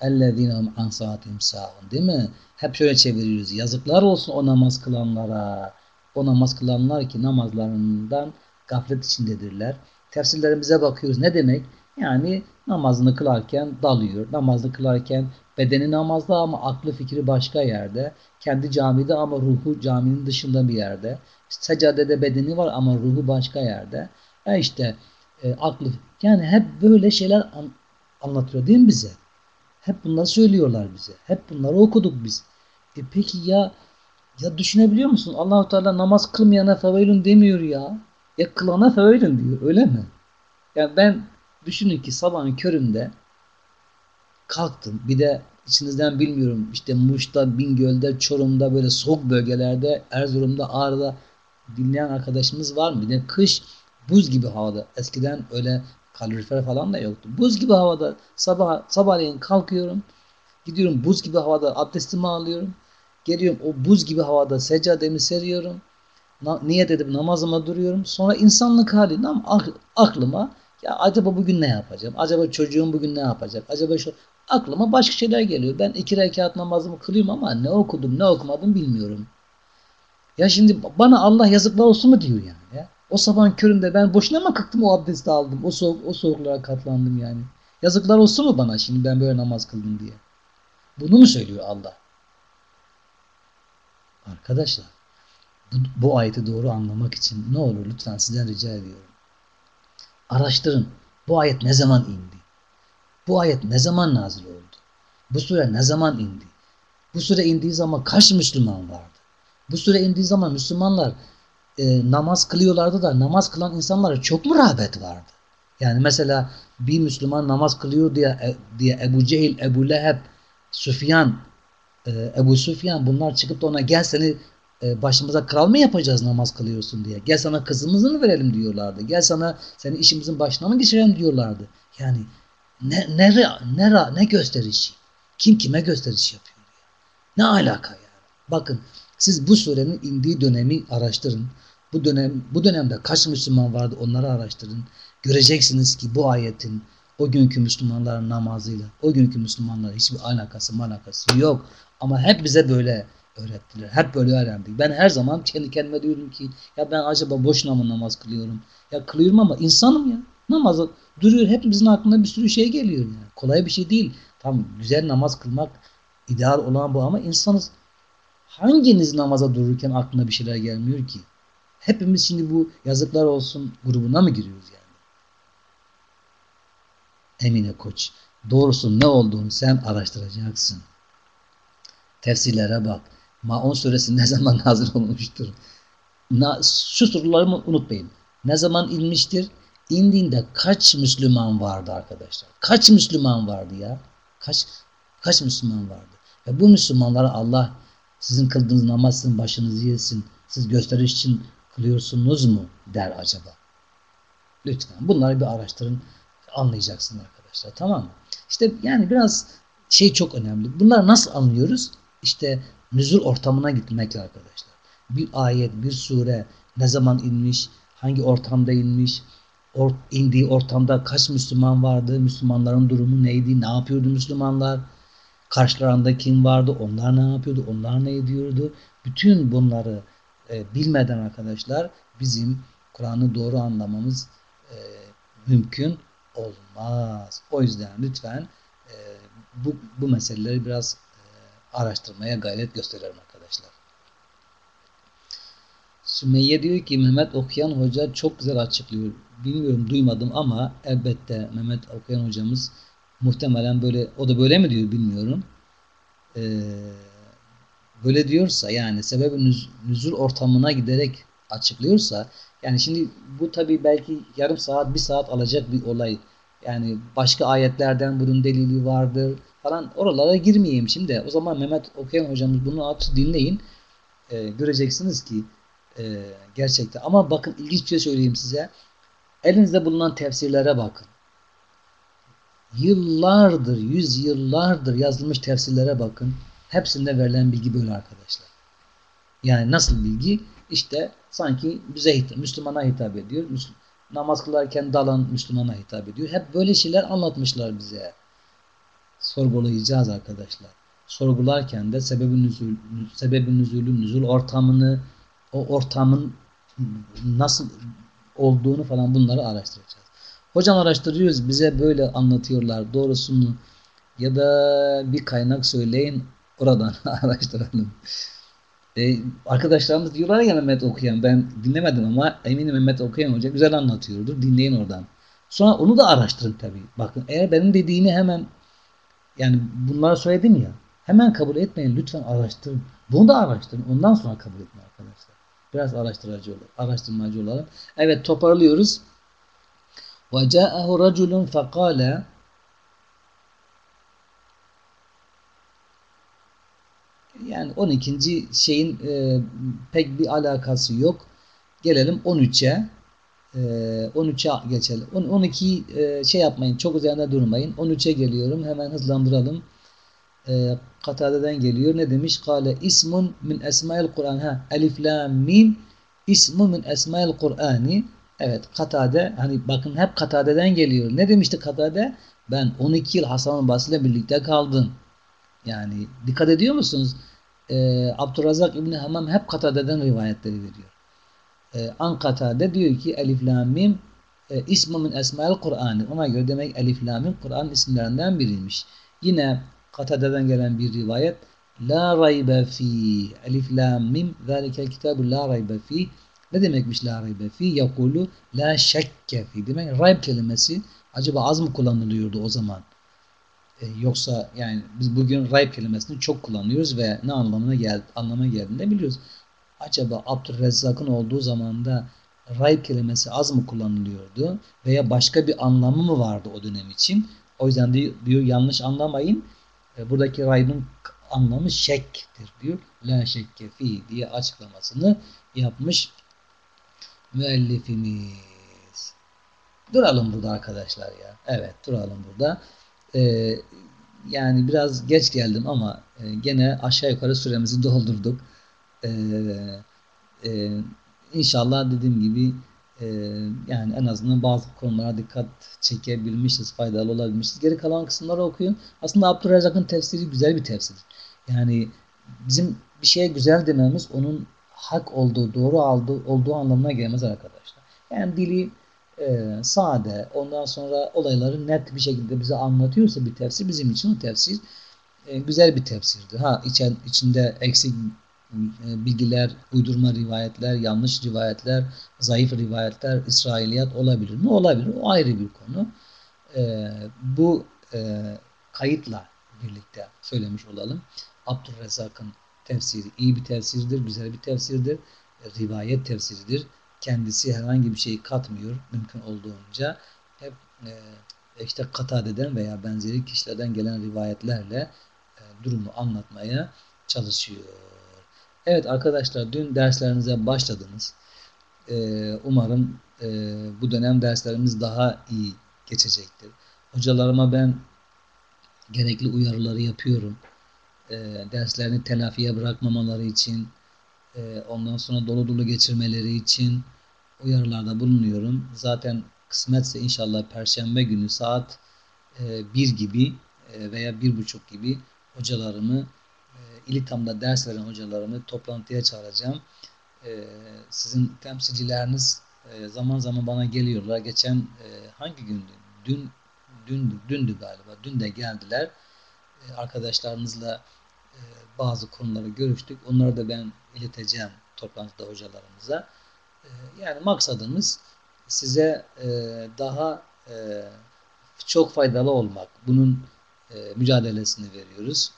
hum an saatihim sahun değil mi? Hep şöyle çeviriyoruz. Yazıklar olsun o namaz kılanlara. O namaz kılanlar ki namazlarından gaflet içindedirler. Tefsirlerimize bakıyoruz. Ne demek? Yani namazını kılarken dalıyor. Namazını kılarken bedeni namazda ama aklı fikri başka yerde. Kendi camide ama ruhu caminin dışında bir yerde. Seccadede bedeni var ama ruhu başka yerde. E işte e, aklı yani hep böyle şeyler an, anlatıyor değil mi bize? Hep bunları söylüyorlar bize. Hep bunları okuduk biz. E peki ya ya düşünebiliyor musun? Allahu Teala namaz kılmayana feveylün demiyor ya. Ya kılana feveylün diyor. Öyle mi? Yani ben düşünün ki sabahın köründe kalktım. Bir de içinizden bilmiyorum işte Muş'ta, Bingöl'de, Çorum'da böyle soğuk bölgelerde, Erzurum'da, Ağrı'da dinleyen arkadaşımız var mı? Bir de kış buz gibi havada. Eskiden öyle kalorifer falan da yoktu. Buz gibi havada sabah sabahleyin kalkıyorum. Gidiyorum buz gibi havada abdestimi alıyorum. Geliyorum o buz gibi havada seccademi seriyorum. Na, niyet edip namazıma duruyorum. Sonra insanlık hali aklıma ya acaba bugün ne yapacağım? Acaba çocuğum bugün ne yapacak? Acaba şu aklıma başka şeyler geliyor. Ben iki rekat namazımı kılıyorum ama ne okudum ne okumadım bilmiyorum. Ya şimdi bana Allah yazıklar olsun mu diyor yani. Ya? O sabahın köründe ben boşuna mı kalktım o abdesti aldım. O, soğuk, o soğuklara katlandım yani. Yazıklar olsun mu bana şimdi ben böyle namaz kıldım diye. Bunu mu söylüyor Allah? Arkadaşlar bu, bu ayeti doğru anlamak için ne olur lütfen sizden rica ediyorum. Araştırın. Bu ayet ne zaman indi? Bu ayet ne zaman nazil oldu? Bu sure ne zaman indi? Bu sure indiği zaman kaç Müslüman vardı? Bu sure indiği zaman Müslümanlar e, namaz kılıyorlardı da namaz kılan insanlara çok mu rağbet vardı? Yani mesela bir Müslüman namaz kılıyor diye e, diye Ebu Cehil, Ebu Leheb, Süfyan, e, Ebu Süfyan bunlar çıkıp da ona gel seni e, başımıza kral mı yapacağız namaz kılıyorsun diye. Gel sana kızımızı mı verelim diyorlardı. Gel sana seni işimizin başına mı geçirelim diyorlardı. Yani ne, ne, ne, ne gösterişi? Kim kime gösteriş yapıyor? Ne alaka yani? Bakın siz bu surenin indiği dönemi araştırın. Bu dönem bu dönemde kaç Müslüman vardı onları araştırın. Göreceksiniz ki bu ayetin o günkü Müslümanların namazıyla o günkü Müslümanlara hiçbir alakası alakası yok. Ama hep bize böyle öğrettiler. Hep böyle öğrendik. Ben her zaman kendi kendime diyorum ki ya ben acaba boşuna mı namaz kılıyorum? Ya kılıyorum ama insanım ya. Namazı duruyor. Hepimizin aklına bir sürü şey geliyor yani. Kolay bir şey değil. Tam güzel namaz kılmak ideal olan bu ama insanız. Hanginiz namaza dururken aklına bir şeyler gelmiyor ki? Hepimiz şimdi bu yazıklar olsun grubuna mı giriyoruz yani? Emine Koç. Doğrusu ne olduğunu sen araştıracaksın. Tefsirlere bak. Maun suresi ne zaman nazil olmuştur? Şu sorularımı unutmayın. Ne zaman inmiştir? İndiğinde kaç Müslüman vardı arkadaşlar? Kaç Müslüman vardı ya? Kaç kaç Müslüman vardı? Ve bu Müslümanlara Allah sizin kıldığınız namaz sizin başınızı yesin. Siz gösteriş için kılıyorsunuz mu der acaba? Lütfen bunları bir araştırın. Anlayacaksın arkadaşlar. Tamam mı? İşte yani biraz şey çok önemli. Bunları nasıl anlıyoruz? İşte nüzul ortamına gitmekle arkadaşlar. Bir ayet, bir sure ne zaman inmiş, hangi ortamda inmiş, or, indiği ortamda kaç Müslüman vardı, Müslümanların durumu neydi, ne yapıyordu Müslümanlar, karşılarında kim vardı, onlar ne yapıyordu, onlar ne ediyordu. Bütün bunları e, bilmeden arkadaşlar bizim Kur'an'ı doğru anlamamız e, mümkün olmaz. O yüzden lütfen e, bu, bu meseleleri biraz araştırmaya gayret gösterelim arkadaşlar. Sümeyye diyor ki Mehmet Okuyan Hoca çok güzel açıklıyor. Bilmiyorum duymadım ama elbette Mehmet Okuyan hocamız muhtemelen böyle o da böyle mi diyor bilmiyorum. Ee, böyle diyorsa yani sebebi nüz, nüzul ortamına giderek açıklıyorsa yani şimdi bu tabi belki yarım saat bir saat alacak bir olay. Yani başka ayetlerden bunun delili vardır falan oralara girmeyeyim şimdi. O zaman Mehmet Okuyan hocamız bunu aç dinleyin. E, göreceksiniz ki e, gerçekten. Ama bakın ilginç bir şey söyleyeyim size. Elinizde bulunan tefsirlere bakın. Yıllardır, yüz yıllardır yazılmış tefsirlere bakın. Hepsinde verilen bilgi böyle arkadaşlar. Yani nasıl bilgi? işte sanki bize hitap, Müslümana hitap ediyor. Namaz kılarken dalan Müslümana hitap ediyor. Hep böyle şeyler anlatmışlar bize. Sorgulayacağız arkadaşlar. Sorgularken de sebebin nüzul, sebebin nüzulü, nüzul ortamını, o ortamın nasıl olduğunu falan bunları araştıracağız. Hocam araştırıyoruz bize böyle anlatıyorlar doğrusunu ya da bir kaynak söyleyin oradan araştıralım. Ee, arkadaşlarımız diyorlar ya Mehmet okuyan ben dinlemedim ama eminim Mehmet okuyan hoca güzel anlatıyordur dinleyin oradan. Sonra onu da araştırın tabi. Bakın eğer benim dediğimi hemen yani bunları söyledim ya hemen kabul etmeyin lütfen araştırın. Bunu da araştırın ondan sonra kabul edin arkadaşlar. Biraz araştırıcı olur, araştırmacı olalım. Evet toparlıyoruz. وَجَاءَهُ رَجُلٌ فَقَالَ Yani 12. şeyin e, pek bir alakası yok. Gelelim 13'e. E, 13'e geçelim. 12 e, şey yapmayın. Çok üzerinde durmayın. 13'e geliyorum. Hemen hızlandıralım. E, Katade'den geliyor. Ne demiş? Kale ismun min esmail Kur'an. Ha, elif la mim ismun min esmail Kur'ani. Evet Katade hani bakın hep Katade'den geliyor. Ne demişti Katade? Ben 12 yıl Hasan Basri ile birlikte kaldım. Yani dikkat ediyor musunuz? Ee, Abdurrazak İbni Hamam hep Katade'den rivayetleri veriyor. Ee, An Katade diyor ki Elif Lamim e, ismu min esmail Kur'an'ı. Ona göre demek Elif Lamim Kur'an isimlerinden biriymiş. Yine Katade'den gelen bir rivayet La raybe fi Elif Lamim zalikel kitabu la raybe fi ne demekmiş la raybe fi? Yakulu la şekke fi. Demek rayb kelimesi acaba az mı kullanılıyordu o zaman? E, yoksa yani biz bugün rayb kelimesini çok kullanıyoruz ve ne anlamına geldi, anlama geldiğini de biliyoruz. Acaba Abdurrezzak'ın olduğu zamanda rayb kelimesi az mı kullanılıyordu veya başka bir anlamı mı vardı o dönem için? O yüzden diyor yanlış anlamayın. E, buradaki raybın anlamı şektir diyor. La şekke fi diye açıklamasını yapmış müellifimiz. Duralım burada arkadaşlar ya. Evet duralım burada. Ee, yani biraz geç geldim ama e, gene aşağı yukarı süremizi doldurduk. Ee, e, inşallah dediğim gibi e, yani en azından bazı konulara dikkat çekebilmişiz, faydalı olabilmişiz. Geri kalan kısımları okuyun. Aslında Abdurrezzak'ın tefsiri güzel bir tefsir. Yani bizim bir şeye güzel dememiz onun hak olduğu, doğru aldığı, olduğu anlamına gelmez arkadaşlar. Yani dili e, sade, ondan sonra olayları net bir şekilde bize anlatıyorsa bir tefsir, bizim için o tefsir e, güzel bir tefsirdir. Ha içen, içinde eksik e, bilgiler, uydurma rivayetler, yanlış rivayetler, zayıf rivayetler, İsrailiyat olabilir mi? Olabilir. O ayrı bir konu. E, bu e, kayıtla birlikte söylemiş olalım. Abdurrezzak'ın tefsiri iyi bir tefsirdir, güzel bir tefsirdir. Rivayet tefsiridir. Kendisi herhangi bir şey katmıyor mümkün olduğunca. Hep e, işte Katade'den veya benzeri kişilerden gelen rivayetlerle e, durumu anlatmaya çalışıyor. Evet arkadaşlar dün derslerinize başladınız. E, umarım e, bu dönem derslerimiz daha iyi geçecektir. Hocalarıma ben gerekli uyarıları yapıyorum e, derslerini telafiye bırakmamaları için e, ondan sonra dolu dolu geçirmeleri için uyarılarda bulunuyorum. Zaten kısmetse inşallah Perşembe günü saat e, 1 gibi e, veya 1.30 gibi hocalarımı e, İlitam'da ders veren hocalarımı toplantıya çağıracağım. E, sizin temsilcileriniz e, zaman zaman bana geliyorlar. Geçen e, hangi gündü? Dün dündü, dündü galiba. Dün de geldiler. E, arkadaşlarımızla e, bazı konuları görüştük. Onları da ben ileteceğim toplantıda hocalarımıza. E, yani maksadımız size daha çok faydalı olmak. Bunun mücadelesini veriyoruz.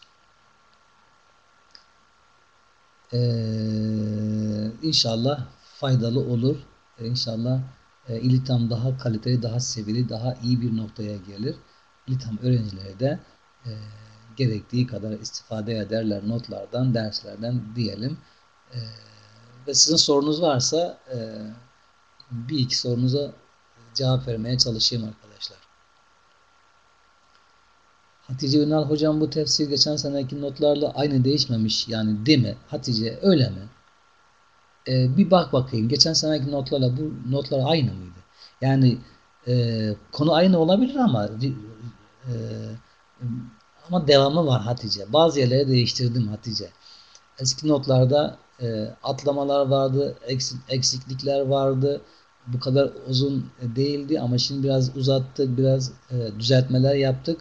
İnşallah faydalı olur. İnşallah İlitam daha kaliteli, daha sevili, daha iyi bir noktaya gelir. İlitam öğrencileri de gerektiği kadar istifade ederler notlardan, derslerden diyelim. E, ve sizin sorunuz varsa e, bir iki sorunuza cevap vermeye çalışayım arkadaşlar. Hatice Ünal hocam bu tefsir geçen seneki notlarla aynı değişmemiş yani değil mi? Hatice öyle mi? e, bir bak bakayım. Geçen seneki notlarla bu notlar aynı mıydı? Yani e, konu aynı olabilir ama e, ama devamı var Hatice. Bazı yerleri değiştirdim Hatice. Eski notlarda e, atlamalar vardı, eksik, eksiklikler vardı. Bu kadar uzun değildi ama şimdi biraz uzattık, biraz e, düzeltmeler yaptık.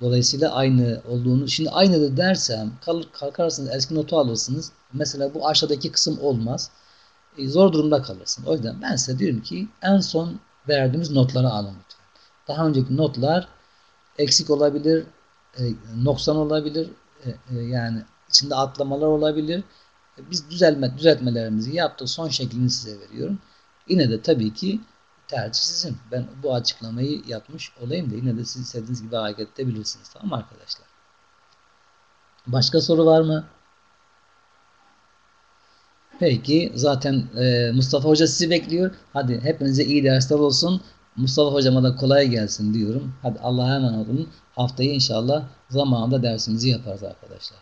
Dolayısıyla aynı olduğunu, şimdi aynıdır dersem kalır, kalkarsınız eski notu alırsınız. Mesela bu aşağıdaki kısım olmaz. E, zor durumda kalırsın. O yüzden ben size diyorum ki en son verdiğimiz notları alın lütfen. Daha önceki notlar eksik olabilir, e, noksan olabilir, e, e, yani içinde atlamalar olabilir. Biz düzelme, düzeltmelerimizi yaptık. Son şeklini size veriyorum. Yine de tabii ki tercih sizin. Ben bu açıklamayı yapmış olayım da yine de siz istediğiniz gibi hareket edebilirsiniz. Tamam mı arkadaşlar? Başka soru var mı? Peki zaten Mustafa Hoca sizi bekliyor. Hadi hepinize iyi dersler olsun. Mustafa Hocama da kolay gelsin diyorum. Hadi Allah'a emanet olun. Haftayı inşallah zamanında dersimizi yaparız arkadaşlar.